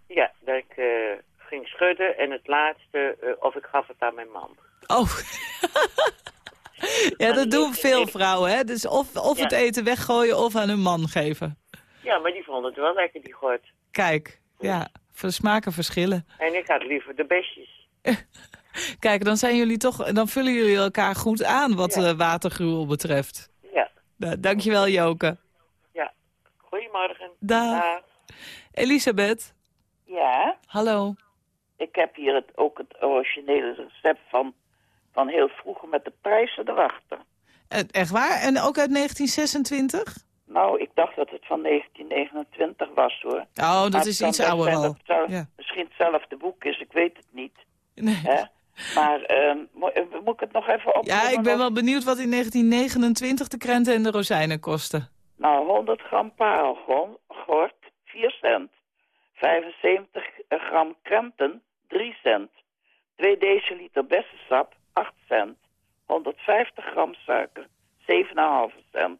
Ja, dat ik eh, ging schudden en het laatste, eh, of ik gaf het aan mijn man. Oh. ja, dat doen veel vrouwen, hè? Dus of, of Ja. het eten weggooien of aan hun man geven. Ja, maar die vonden het wel lekker, die gort. Kijk, ja, voor smaken verschillen. En ik had liever de besjes. Kijk, dan zijn jullie toch, dan vullen jullie elkaar goed aan wat eh, watergruwel betreft. Ja. Nou, dankjewel, Joke. Ja. Goedemorgen. Dag. Elisabeth, Ja, hallo. Ik heb hier het, ook het originele recept van, van heel vroeger met de prijzen erachter. Eh, Echt waar? En ook uit 1926? Nou, ik dacht dat het van 1929 was hoor. Oh, dat Maar is iets ouder al. zelf- Ja. Misschien hetzelfde boek is, ik weet het niet. Nee. Hè? Maar ehm, eh, moet ik het nog even op? Ja, ik ben wel benieuwd wat in 1929 de krenten en de rozijnen kosten. Nou, 100 gram parelgort, 4 cent. 75 gram krenten, 3 cent. 2 deciliter bessensap, 8 cent. 150 gram suiker, 7,5 cent.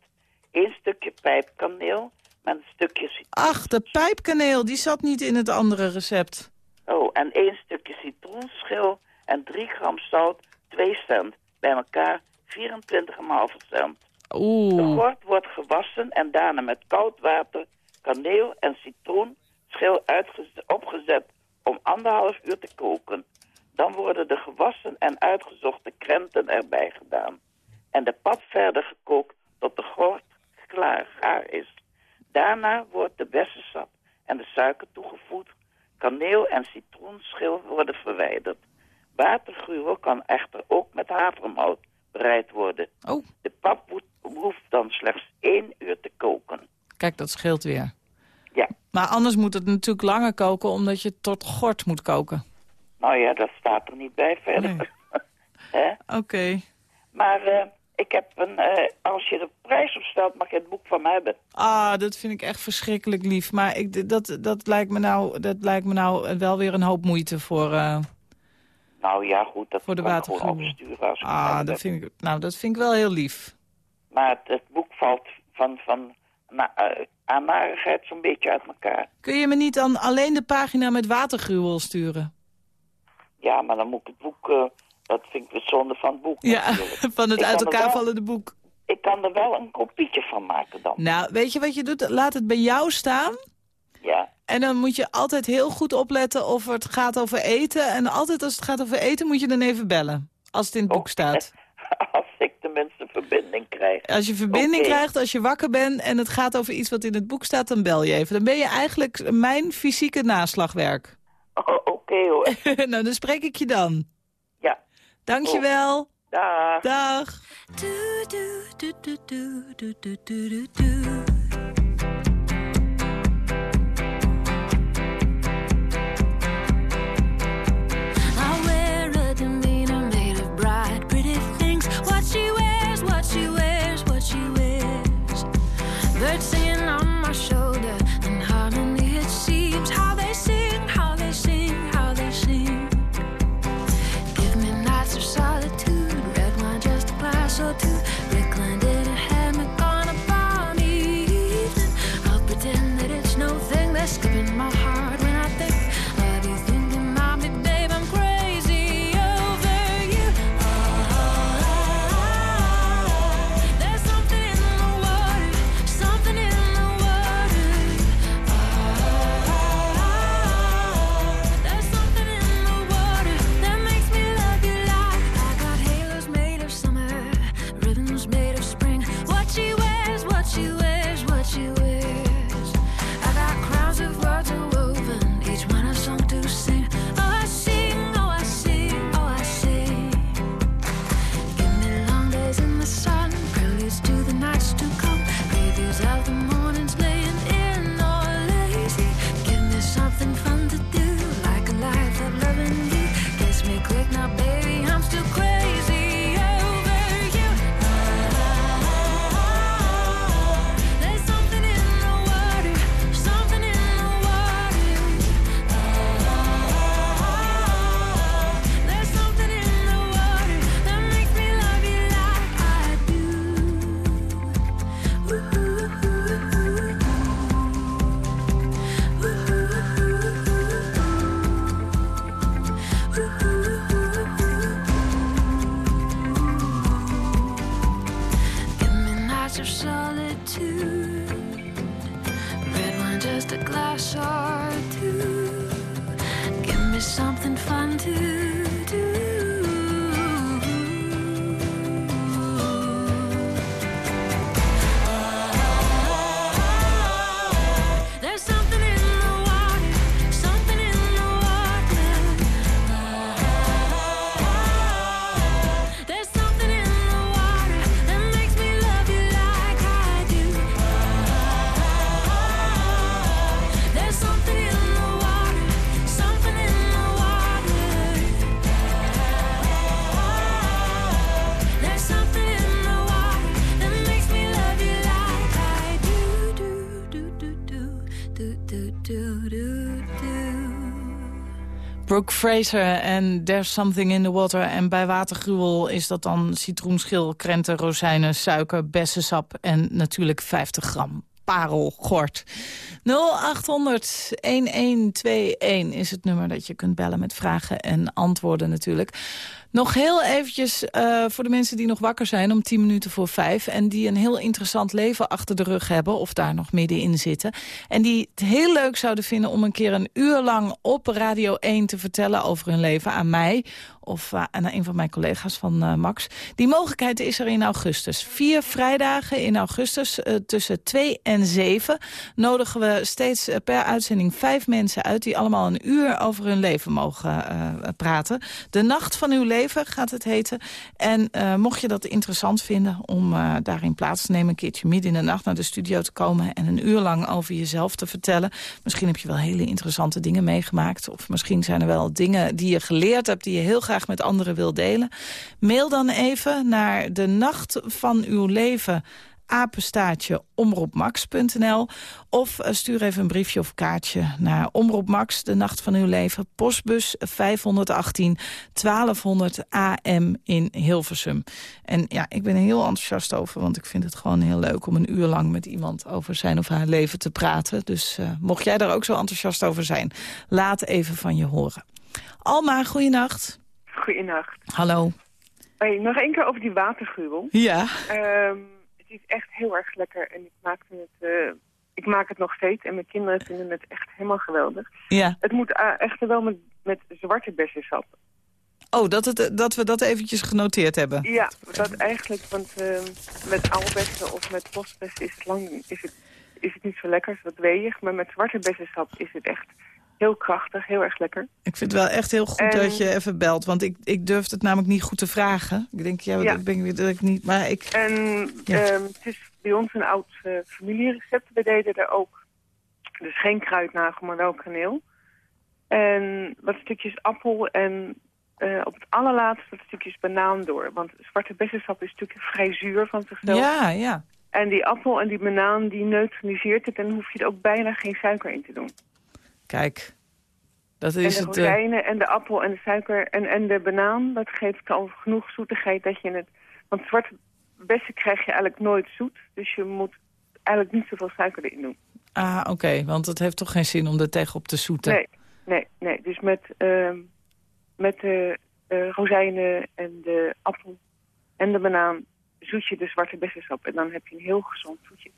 1 stukje pijpkaneel met een stukje citroen. Ach, de pijpkaneel, die zat niet in het andere recept. Oh, en 1 stukje citroenschil en 3 gram zout, 2 cent. Bij elkaar 24,5 cent. De Oeh. gort wordt gewassen en daarna met koud water, kaneel en citroen schil opgezet om anderhalf uur te koken. Dan worden de gewassen en uitgezochte krenten erbij gedaan. En de pap verder gekookt tot de gort klaar gaar is. Daarna wordt de bessensap en de suiker toegevoegd. Kaneel en citroenschil worden verwijderd. Watergruwel kan echter ook met havermout bereid worden. Oh. De pap hoeft dan slechts één uur te koken. Kijk, dat scheelt weer. Ja. Maar anders moet het natuurlijk langer koken, omdat je tot gort moet koken. Nou ja, dat staat er niet bij verder. Oké. Maar eh, ik heb een, eh, als je de prijs opstelt, mag je het boek van me hebben. Ah, dat vind ik echt verschrikkelijk lief. Maar ik, dat, dat, lijkt me nou, dat lijkt me nou wel weer een hoop moeite voor, eh, Nou ja, goed, dat voor de kan gewoon opsturen als Ah, dat vind ik, nou, dat vind ik wel heel lief. Maar het, het boek valt van, van na, aan narigheid zo'n beetje uit elkaar. Kun je me niet dan alleen de pagina met watergruwel sturen? Ja, maar dan moet ik het boek, eh, dat vind ik weer zonde van het boek Ja, natuurlijk. van het Ik uit elkaar wel- vallende boek. Ik kan er wel een kopietje van maken dan. Nou, weet je wat je doet? Laat het bij jou staan. Ja. En dan moet je altijd heel goed opletten of het gaat over eten. En altijd als het gaat over eten moet je dan even bellen. Als het in het boek staat. Als ik tenminste verbinding krijg. Als je verbinding krijgt, als je wakker bent en het gaat over iets wat in het boek staat, dan bel je even. Dan ben je eigenlijk mijn fysieke naslagwerk. Oh, Oké hoor. nou, dan spreek ik je dan. Ja. Dankjewel. Dag. Dag. I Brooke Fraser en There's Something in the Water. En bij watergruwel is dat dan citroenschil, krenten, rozijnen, suiker, bessensap... en natuurlijk 50 gram parelgort. 0800 1121 is het nummer dat je kunt bellen met vragen en antwoorden natuurlijk. Nog heel eventjes eh, voor de mensen die nog wakker zijn om 10 minuten voor vijf... en die een heel interessant leven achter de rug hebben of daar nog middenin zitten... en die het heel leuk zouden vinden om een keer een uur lang op Radio 1 te vertellen over hun leven aan mij... of eh, aan een van mijn collega's van eh, Max. Die mogelijkheid is er in augustus. Vier vrijdagen in augustus tussen 2 en 7 nodigen we steeds per uitzending vijf mensen uit... die allemaal een uur over hun leven mogen praten. De Nacht van uw leven gaat het heten. En eh, mocht je dat interessant vinden om eh, daarin plaats te nemen... een keertje midden in de nacht naar de studio te komen... en een uur lang over jezelf te vertellen. Misschien heb je wel hele interessante dingen meegemaakt. Of misschien zijn er wel dingen die je geleerd hebt... die je heel graag met anderen wil delen. Mail dan even naar de nacht van uw leven apenstaartje omroepmax.nl. Of eh, stuur even een briefje of kaartje naar Omroep Max, de nacht van uw leven. Postbus 518 1200 AM in Hilversum. En ja, ik ben er heel enthousiast over, want ik vind het gewoon heel leuk... om een uur lang met iemand over zijn of haar leven te praten. Dus uh, mocht jij daar ook zo enthousiast over zijn, laat even van je horen. Alma, goeienacht. Goeienacht. Hallo. Hey, nog één keer over die watergruwel. Ja. Um, het is echt heel erg lekker en ik maak het, uh, ik maak het nog steeds en mijn kinderen vinden het echt helemaal geweldig. Ja. Het moet uh, echter wel met, met zwarte bessensap. Oh, dat, het, dat we dat eventjes genoteerd hebben. Ja, dat eigenlijk, want uh, met aalbessen of met bosbessen is het, lang, is, het, is het niet zo lekker, is wat weeg. Maar met zwarte bessensap is het echt heel krachtig, heel erg lekker. Ik vind het wel echt heel goed en... dat je even belt, want ik, ik durf het namelijk niet goed te vragen. Ik denk, ja, ja. ik ben weer dat ik niet, maar ik... En ja. um, het is bij ons een oud uh, familierecept. We deden er ook, dus geen kruidnagel, maar wel kaneel. En wat stukjes appel en uh, op het allerlaatste wat stukjes banaan door. Want zwarte bessensap is natuurlijk vrij zuur van zichzelf. Ja, ja. En die appel en die banaan, die neutraliseert het en hoef je er ook bijna geen suiker in te doen. Kijk, dat is en de rozijnen en de appel en de suiker en, en de banaan, dat geeft al genoeg zoetigheid dat je het... Want zwarte bessen krijg je eigenlijk nooit zoet, dus je moet eigenlijk niet zoveel suiker erin doen. Ah, oké, okay, want het heeft toch geen zin om er tegenop te zoeten? Nee, nee, nee. Dus met, uh, met de uh, rozijnen en de appel en de banaan zoet je de zwarte bessensap. En dan heb je een heel gezond toetje.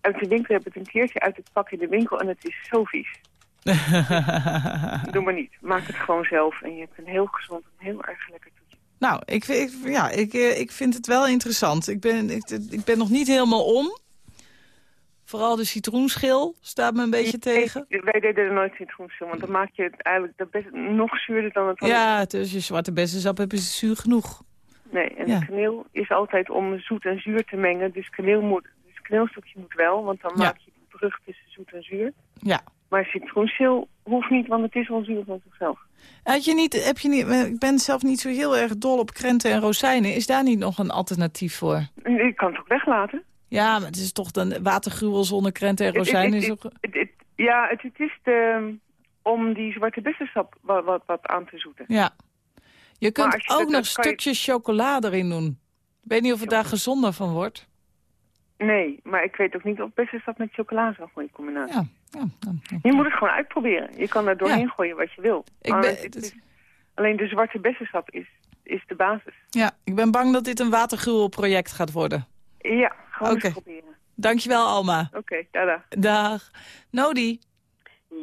Uit de winkel heb ik het een keertje uit het pak in de winkel en het is zo vies. Doe maar niet. Maak het gewoon zelf en je hebt een heel gezond en heel erg lekker toetje. Nou, ik, ik, ja, ik, ik vind het wel interessant. Ik ben, ik, ik ben nog niet helemaal om. Vooral de citroenschil staat me een beetje nee, tegen. Wij deden er nooit citroenschil, want dan maak je het eigenlijk dat best, nog zuurder dan het andere. Ja, dus je zwarte bessensap heb je zuur genoeg. Nee, en ja. kaneel is altijd om zoet en zuur te mengen. Dus, kaneel moet, dus kaneelstukje moet wel, want dan ja. maak je die brug tussen zoet en zuur. Ja. Maar citroenschil hoeft niet, want het is wel zuur van zichzelf. Had je niet, heb je niet, ik ben zelf niet zo heel erg dol op krenten en rozijnen. Is daar niet nog een alternatief voor? Ik kan het ook weglaten. Ja, maar het is toch een watergruwel zonder krenten en rozijnen. Ja, het, het is de, om die zwarte bessensap wat, wat, wat aan te zoeten. Ja. Je kunt je ook nog stukjes je... chocolade erin doen. Ik weet niet of het daar gezonder van wordt. Nee, maar ik weet ook niet of bessensap met chocola zo'n goede combinatie. Ja. Ja. Je moet het gewoon uitproberen. Je kan er doorheen gooien wat je wil. Ik ben, het is, alleen de zwarte bessensap is, is de basis. Ja, ik ben bang dat dit een watergruwelproject gaat worden. Ja, gewoon okay. eens proberen. Dankjewel, Alma. Oké, okay, tada. Dag. Nodi.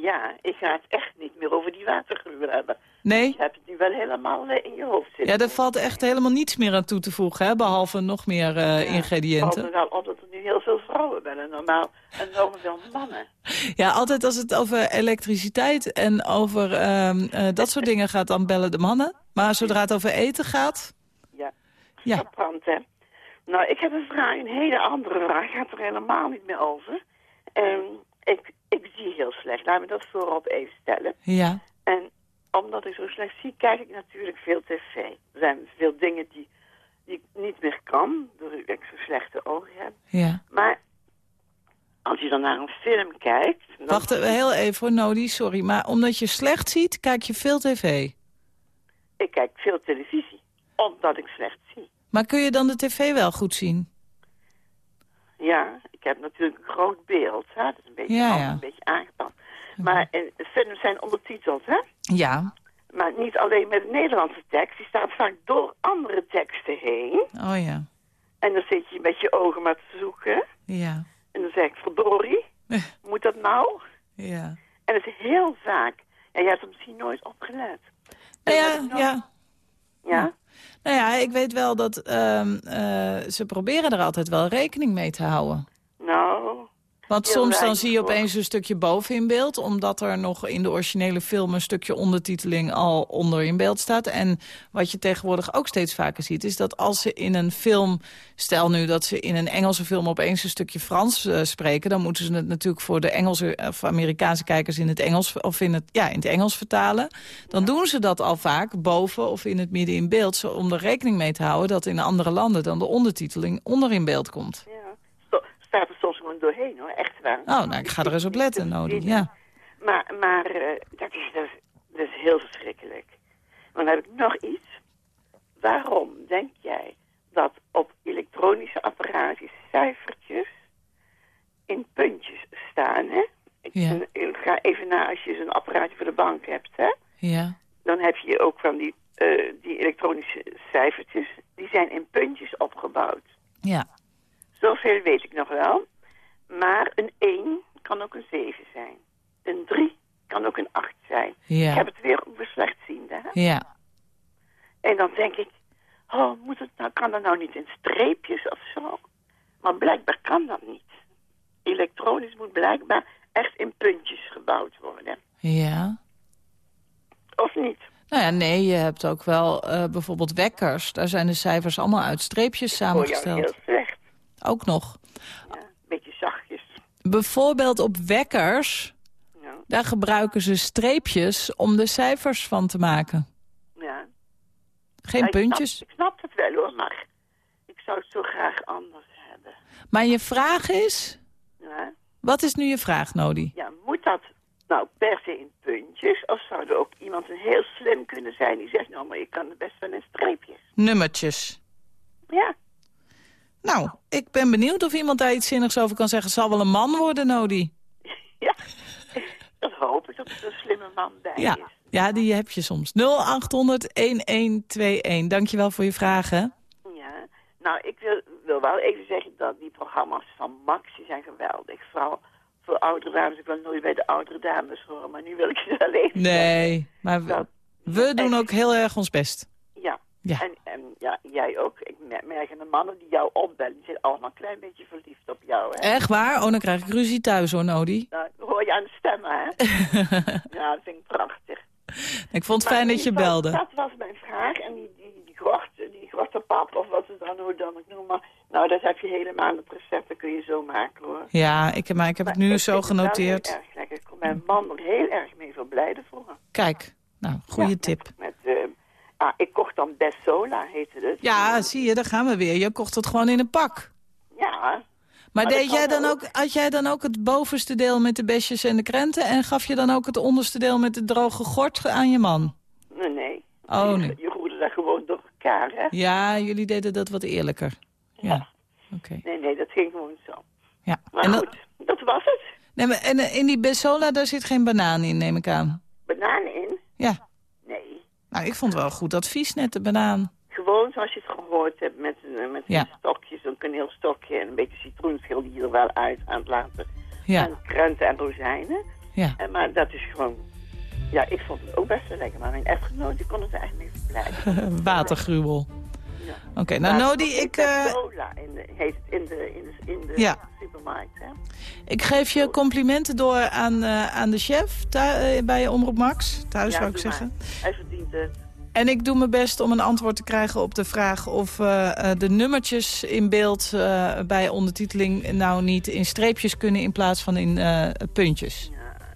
Ja, ik ga het echt niet meer over die watergruwel hebben. Nee? Je hebt het nu wel helemaal uh, in je hoofd zitten. Ja, er valt echt helemaal niets meer aan toe te voegen, hè, behalve nog meer uh, ja, ingrediënten. Het valt er wel op dat er nu heel veel vrouwen bellen, normaal enorm veel mannen. Ja, altijd als het over elektriciteit en over um, uh, dat soort dingen gaat, dan bellen de mannen. Maar zodra het over eten gaat... Ja, ja. Verbrand, hè. Nou, ik heb een vraag, een hele andere vraag. Gaat er helemaal niet meer over. Um, ik, ik zie heel slecht. Laat me dat voorop even stellen. Ja. En omdat ik zo slecht zie, kijk ik natuurlijk veel tv. Er zijn veel dingen die, die ik niet meer kan, doordat ik zo slechte ogen heb. Ja. Maar als je dan naar een film kijkt... dan- Wacht heel even Nodi, sorry. Maar omdat je slecht ziet, kijk je veel tv. Ik kijk veel televisie, omdat ik slecht zie. Maar kun je dan de tv wel goed zien? Ja, ik heb natuurlijk een groot beeld. Hè? Dat is een beetje, Ja, ja. een beetje aangepast. Maar eh, films zijn ondertiteld, hè? Ja. Maar niet alleen met de Nederlandse tekst. Die staat vaak door andere teksten heen. Oh ja. En dan zit je met je ogen maar te zoeken. Ja. En dan zeg ik, verdorie, moet dat nou? Ja. En dat is heel vaak. Ja, jij hebt er misschien nooit op gelet. Nou ja, ja. Ja? Nou ja, ik weet wel dat ehm, eh, ze proberen er altijd wel rekening mee te houden. Nou, Want soms dan zie je opeens een stukje boven in beeld... omdat er nog in de originele film een stukje ondertiteling al onder in beeld staat. En wat je tegenwoordig ook steeds vaker ziet... is dat als ze in een film... stel nu dat ze in een Engelse film opeens een stukje Frans eh, spreken... dan moeten ze het natuurlijk voor de Engelse of Amerikaanse kijkers in het Engels... of in het, ja, in het Engels vertalen. Dan doen ze dat al vaak boven of in het midden in beeld... om er rekening mee te houden dat in andere landen... dan de ondertiteling onder in beeld komt. sto- staat er soms gewoon doorheen, hoor. Echt waar. Oh, nou, ik ga er eens op letten, Nodi. Ja. Maar, maar eh, dat, is, dat, is, dat is heel verschrikkelijk. Maar dan heb ik nog iets. Waarom denk jij dat op elektronische apparaatjes cijfertjes in puntjes staan, hè? Ik, Ja. en- ik ga even na als je zo'n apparaatje voor de bank hebt, hè? Ja. Dan heb je ook van die, eh, die elektronische cijfertjes. Die zijn in puntjes opgebouwd. Ja. Zoveel weet ik nog wel. Maar een 1 kan ook een 7 zijn. Een 3 kan ook een 8 zijn. Ja. Ik heb het weer over slechtziende. Hè? Ja. En dan denk ik, oh, moet het nou, kan dat nou niet in streepjes of zo? Maar blijkbaar kan dat niet. Elektronisch moet blijkbaar echt in puntjes gebouwd worden. Ja. Of niet? Nou ja, nee, je hebt ook wel eh, bijvoorbeeld wekkers. Daar zijn de cijfers allemaal uit streepjes samengesteld. heel. Ook nog. Beetje zachtjes. Bijvoorbeeld op wekkers, daar gebruiken ze streepjes om de cijfers van te maken. Ja. Geen Ja, ik snap- puntjes. Ik snap het wel hoor, maar ik zou het zo graag anders hebben. Maar je vraag is, Ja? wat is nu je vraag, Nodi? Ja, moet dat nou per se in puntjes? Of zou er ook iemand een heel slim kunnen zijn die zegt... nou, maar je kan het best wel in streepjes. Nummertjes. Ja. Nou, ik ben benieuwd of iemand daar iets zinnigs over kan zeggen. Het zal wel een man worden, Nodi. Dat hoop ik, dat er een slimme man bij Ja, is. ja die heb je soms. 0800-1121. Dankjewel voor je vragen. Ja. Nou, ik wil, wil wel even zeggen dat die programma's van Max, die zijn geweldig. Vooral voor oudere dames. Ik wil nooit bij de oudere dames horen, maar nu wil ik ze wel even Nee, maar we, we doen ook heel erg ons best. Ja. En, en ja, jij ook. Ik mer- merk aan de mannen die jou opbellen, die zijn allemaal een klein beetje verliefd op jou. Hè? Echt waar? Oh, dan krijg ik ruzie thuis hoor, Nodi. Nou, hoor je aan de stemmen, hè? ja, dat vind ik prachtig. Ik vond het Maar fijn dat je belde. Dat was mijn vraag. En die, die, die die grottenpap, of wat ze dan hoe dan ook noemen. Nou, dat heb je helemaal het recept, dat kun je zo maken, hoor. Ja, ik, maar ik heb het nu ik zo het genoteerd. heel erg lekker. Ik kon mijn man er heel erg mee verblijden voor. Kijk, nou, goede tip. Met, eh, ah, ik kocht dan Bessola, heette het. Ja, zie je, daar gaan we weer. Je kocht het gewoon in een pak. Ja. Maar, dat deed jij dan ook, had jij dan ook het bovenste deel met de besjes en de krenten... en gaf je dan ook het onderste deel met de droge gort aan je man? Nee, nee. Oh, je, nee. je roerde dat gewoon door elkaar, hè? Ja, jullie deden dat wat eerlijker. Ja, oké. Nee, nee, dat ging gewoon zo. Ja. Maar En, goed, dat was het. nee, maar, en eh, in die Bessola, daar zit geen banaan in, neem ik aan. Bananen in? Ja. Nou, ik vond wel goed advies, net de banaan. Gewoon zoals je het gehoord hebt met, een- met Ja. een stokje, zo'n kaneelstokje en een beetje citroenschil die je er wel uit aan het laten. Ja. En krenten en rozijnen. Ja. En, maar dat is gewoon... Ja, ik vond het ook best wel lekker, maar mijn echtgenoot die kon het eigenlijk niet verblijden. Watergruwel. Oké, nou Nodi, ik, eh, Cola in de, heet het in de, in de, in de Ja. supermarkt, hè? ik geef je complimenten door aan, eh, aan de chef thu- eh, bij Omroep Max. Thuis Ja, zou ik maar. zeggen. Hij verdient het. En ik doe mijn best om een antwoord te krijgen op de vraag of de nummertjes in beeld bij ondertiteling nou niet in streepjes kunnen in plaats van in puntjes.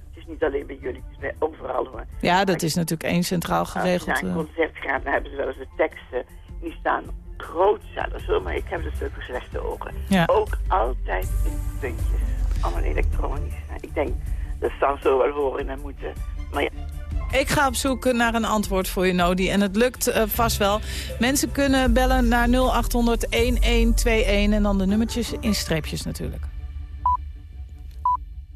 Het is niet alleen bij jullie, het is bij overal. Ja, dat is natuurlijk één centraal geregeld. concert gaat, dan hebben ze wel eens de teksten. Die staan groot zelfs hoor, maar ik heb dus ook slechte ogen. Ja. Ook altijd in puntjes. allemaal elektronisch. Ik denk, dat zou zo wel horen en moeten. Maar ja, Ik ga op zoek naar een antwoord voor je, Nodi. En het lukt eh, vast wel. Mensen kunnen bellen naar 0800-1121 en dan de nummertjes in streepjes natuurlijk.